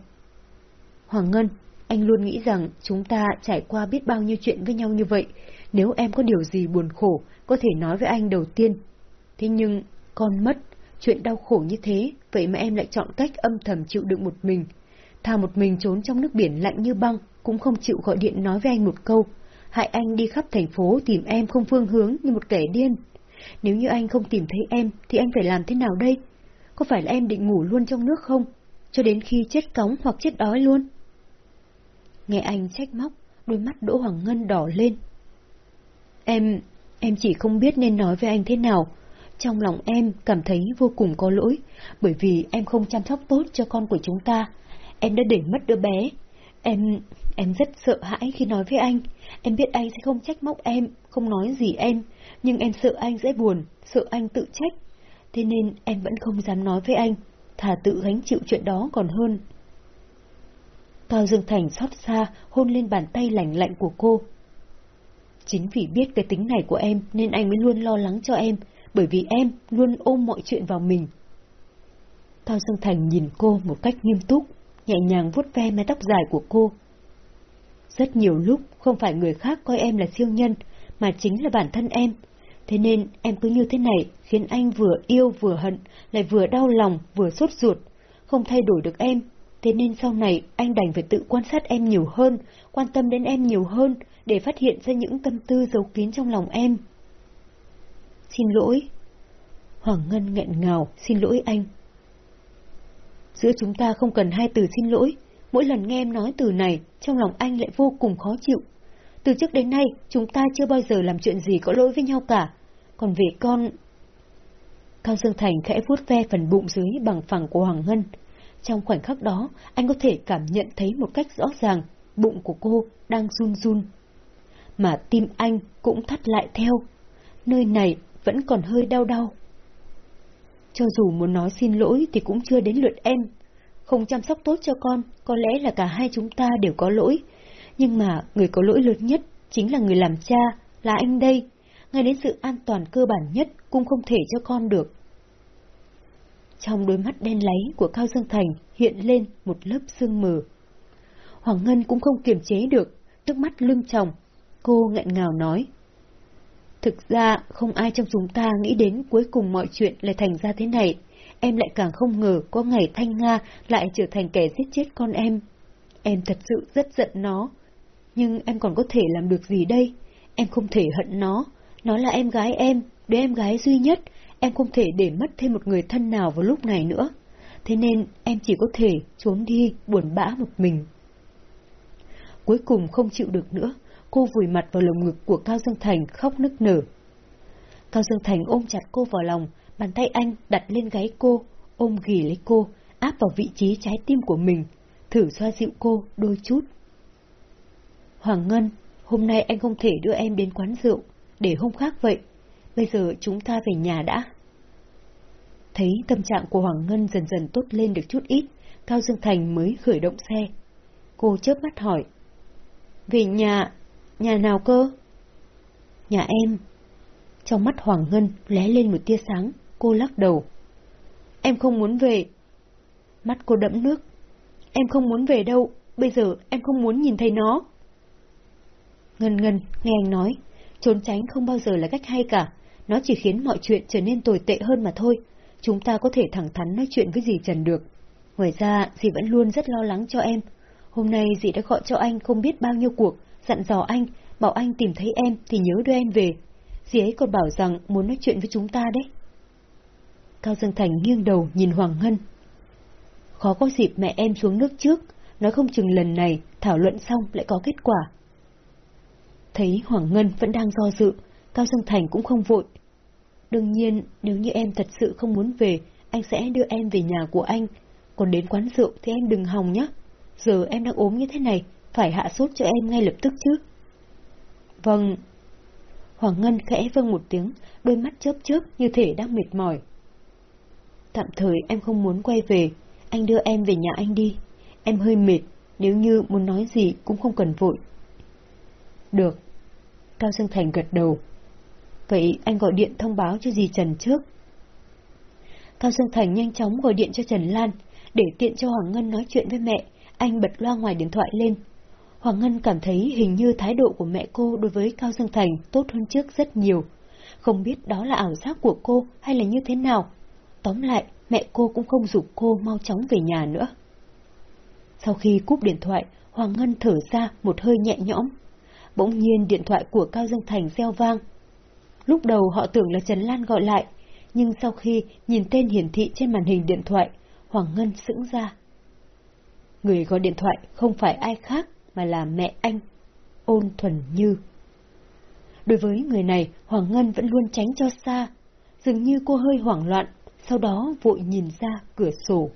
Hoàng Ngân, anh luôn nghĩ rằng chúng ta trải qua biết bao nhiêu chuyện với nhau như vậy, nếu em có điều gì buồn khổ, có thể nói với anh đầu tiên. Thế nhưng, con mất, chuyện đau khổ như thế, vậy mà em lại chọn cách âm thầm chịu đựng một mình. Thà một mình trốn trong nước biển lạnh như băng, cũng không chịu gọi điện nói với anh một câu. Hại anh đi khắp thành phố tìm em không phương hướng như một kẻ điên. Nếu như anh không tìm thấy em, thì anh phải làm thế nào đây? Có phải là em định ngủ luôn trong nước không? Cho đến khi chết cóng hoặc chết đói luôn? Nghe anh trách móc, đôi mắt Đỗ Hoàng Ngân đỏ lên. Em, em chỉ không biết nên nói với anh thế nào. Trong lòng em cảm thấy vô cùng có lỗi, bởi vì em không chăm sóc tốt cho con của chúng ta. Em đã để mất đứa bé. Em, em rất sợ hãi khi nói với anh. Em biết anh sẽ không trách móc em, không nói gì em, nhưng em sợ anh sẽ buồn, sợ anh tự trách. Thế nên em vẫn không dám nói với anh, thà tự gánh chịu chuyện đó còn hơn. Cao Dương Thành xót xa hôn lên bàn tay lạnh lạnh của cô. Chính vì biết cái tính này của em nên anh mới luôn lo lắng cho em, bởi vì em luôn ôm mọi chuyện vào mình. Thao Dương Thành nhìn cô một cách nghiêm túc, nhẹ nhàng vuốt ve mái tóc dài của cô. Rất nhiều lúc không phải người khác coi em là siêu nhân, mà chính là bản thân em. Thế nên em cứ như thế này khiến anh vừa yêu vừa hận, lại vừa đau lòng vừa sốt ruột. Không thay đổi được em, thế nên sau này anh đành phải tự quan sát em nhiều hơn, quan tâm đến em nhiều hơn, để phát hiện ra những tâm tư giấu kín trong lòng em. Xin lỗi. Hoàng Ngân nghẹn ngào, xin lỗi anh. Giữa chúng ta không cần hai từ xin lỗi, mỗi lần nghe em nói từ này, trong lòng anh lại vô cùng khó chịu. Từ trước đến nay, chúng ta chưa bao giờ làm chuyện gì có lỗi với nhau cả. Còn về con... Cao Dương Thành khẽ vuốt ve phần bụng dưới bằng phẳng của Hoàng Ngân. Trong khoảnh khắc đó, anh có thể cảm nhận thấy một cách rõ ràng, bụng của cô đang run run. Mà tim anh cũng thắt lại theo. Nơi này vẫn còn hơi đau đau. Cho dù muốn nói xin lỗi thì cũng chưa đến lượt em. Không chăm sóc tốt cho con, có lẽ là cả hai chúng ta đều có lỗi. Nhưng mà người có lỗi lớn nhất chính là người làm cha, là anh đây. Ngay đến sự an toàn cơ bản nhất cũng không thể cho con được. Trong đôi mắt đen láy của Cao Dương Thành hiện lên một lớp sương mờ. Hoàng Ngân cũng không kiềm chế được, nước mắt lưng tròng. Cô nghẹn ngào nói. Thực ra, không ai trong chúng ta nghĩ đến cuối cùng mọi chuyện lại thành ra thế này. Em lại càng không ngờ có ngày Thanh Nga lại trở thành kẻ giết chết con em. Em thật sự rất giận nó. Nhưng em còn có thể làm được gì đây? Em không thể hận nó. Nó là em gái em, đứa em gái duy nhất. Em không thể để mất thêm một người thân nào vào lúc này nữa. Thế nên em chỉ có thể trốn đi, buồn bã một mình. Cuối cùng không chịu được nữa, cô vùi mặt vào lồng ngực của Cao Dương Thành khóc nức nở. Cao Dương Thành ôm chặt cô vào lòng, bàn tay anh đặt lên gáy cô, ôm ghì lấy cô, áp vào vị trí trái tim của mình, thử xoa dịu cô đôi chút. Hoàng Ngân, hôm nay anh không thể đưa em đến quán rượu, để hôm khác vậy. Bây giờ chúng ta về nhà đã. Thấy tâm trạng của Hoàng Ngân dần dần tốt lên được chút ít, Cao Dương Thành mới khởi động xe. Cô chớp mắt hỏi. Về nhà, nhà nào cơ? Nhà em. Trong mắt Hoàng Ngân lé lên một tia sáng, cô lắc đầu. em không muốn về. Mắt cô đẫm nước. Em không muốn về đâu, bây giờ em không muốn nhìn thấy nó. Ngân ngân, nghe anh nói, trốn tránh không bao giờ là cách hay cả, nó chỉ khiến mọi chuyện trở nên tồi tệ hơn mà thôi. Chúng ta có thể thẳng thắn nói chuyện với dì Trần được. Ngoài ra, dì vẫn luôn rất lo lắng cho em. Hôm nay dì đã gọi cho anh không biết bao nhiêu cuộc, dặn dò anh, bảo anh tìm thấy em thì nhớ đưa em về. Dì ấy còn bảo rằng muốn nói chuyện với chúng ta đấy. Cao Dương Thành nghiêng đầu nhìn Hoàng Ngân. Khó có dịp mẹ em xuống nước trước, nói không chừng lần này thảo luận xong lại có kết quả. Thấy Hoàng Ngân vẫn đang do dự, Cao Dương Thành cũng không vội. Đương nhiên, nếu như em thật sự không muốn về, anh sẽ đưa em về nhà của anh. Còn đến quán rượu thì em đừng hòng nhé. Giờ em đang ốm như thế này, phải hạ sốt cho em ngay lập tức chứ. Vâng. Hoàng Ngân khẽ vâng một tiếng, đôi mắt chớp chớp như thể đang mệt mỏi. Tạm thời em không muốn quay về, anh đưa em về nhà anh đi. Em hơi mệt, nếu như muốn nói gì cũng không cần vội. Được. Cao Dương Thành gật đầu. Vậy anh gọi điện thông báo cho dì Trần trước. Cao Dương Thành nhanh chóng gọi điện cho Trần Lan, để tiện cho Hoàng Ngân nói chuyện với mẹ, anh bật loa ngoài điện thoại lên. Hoàng Ngân cảm thấy hình như thái độ của mẹ cô đối với Cao Dương Thành tốt hơn trước rất nhiều. Không biết đó là ảo giác của cô hay là như thế nào. Tóm lại, mẹ cô cũng không dục cô mau chóng về nhà nữa. Sau khi cúp điện thoại, Hoàng Ngân thở ra một hơi nhẹ nhõm. Bỗng nhiên điện thoại của Cao Dương Thành reo vang. Lúc đầu họ tưởng là Trần Lan gọi lại, nhưng sau khi nhìn tên hiển thị trên màn hình điện thoại, Hoàng Ngân sững ra. Người gọi điện thoại không phải ai khác mà là mẹ anh, ôn thuần như. Đối với người này, Hoàng Ngân vẫn luôn tránh cho xa, dường như cô hơi hoảng loạn, sau đó vội nhìn ra cửa sổ.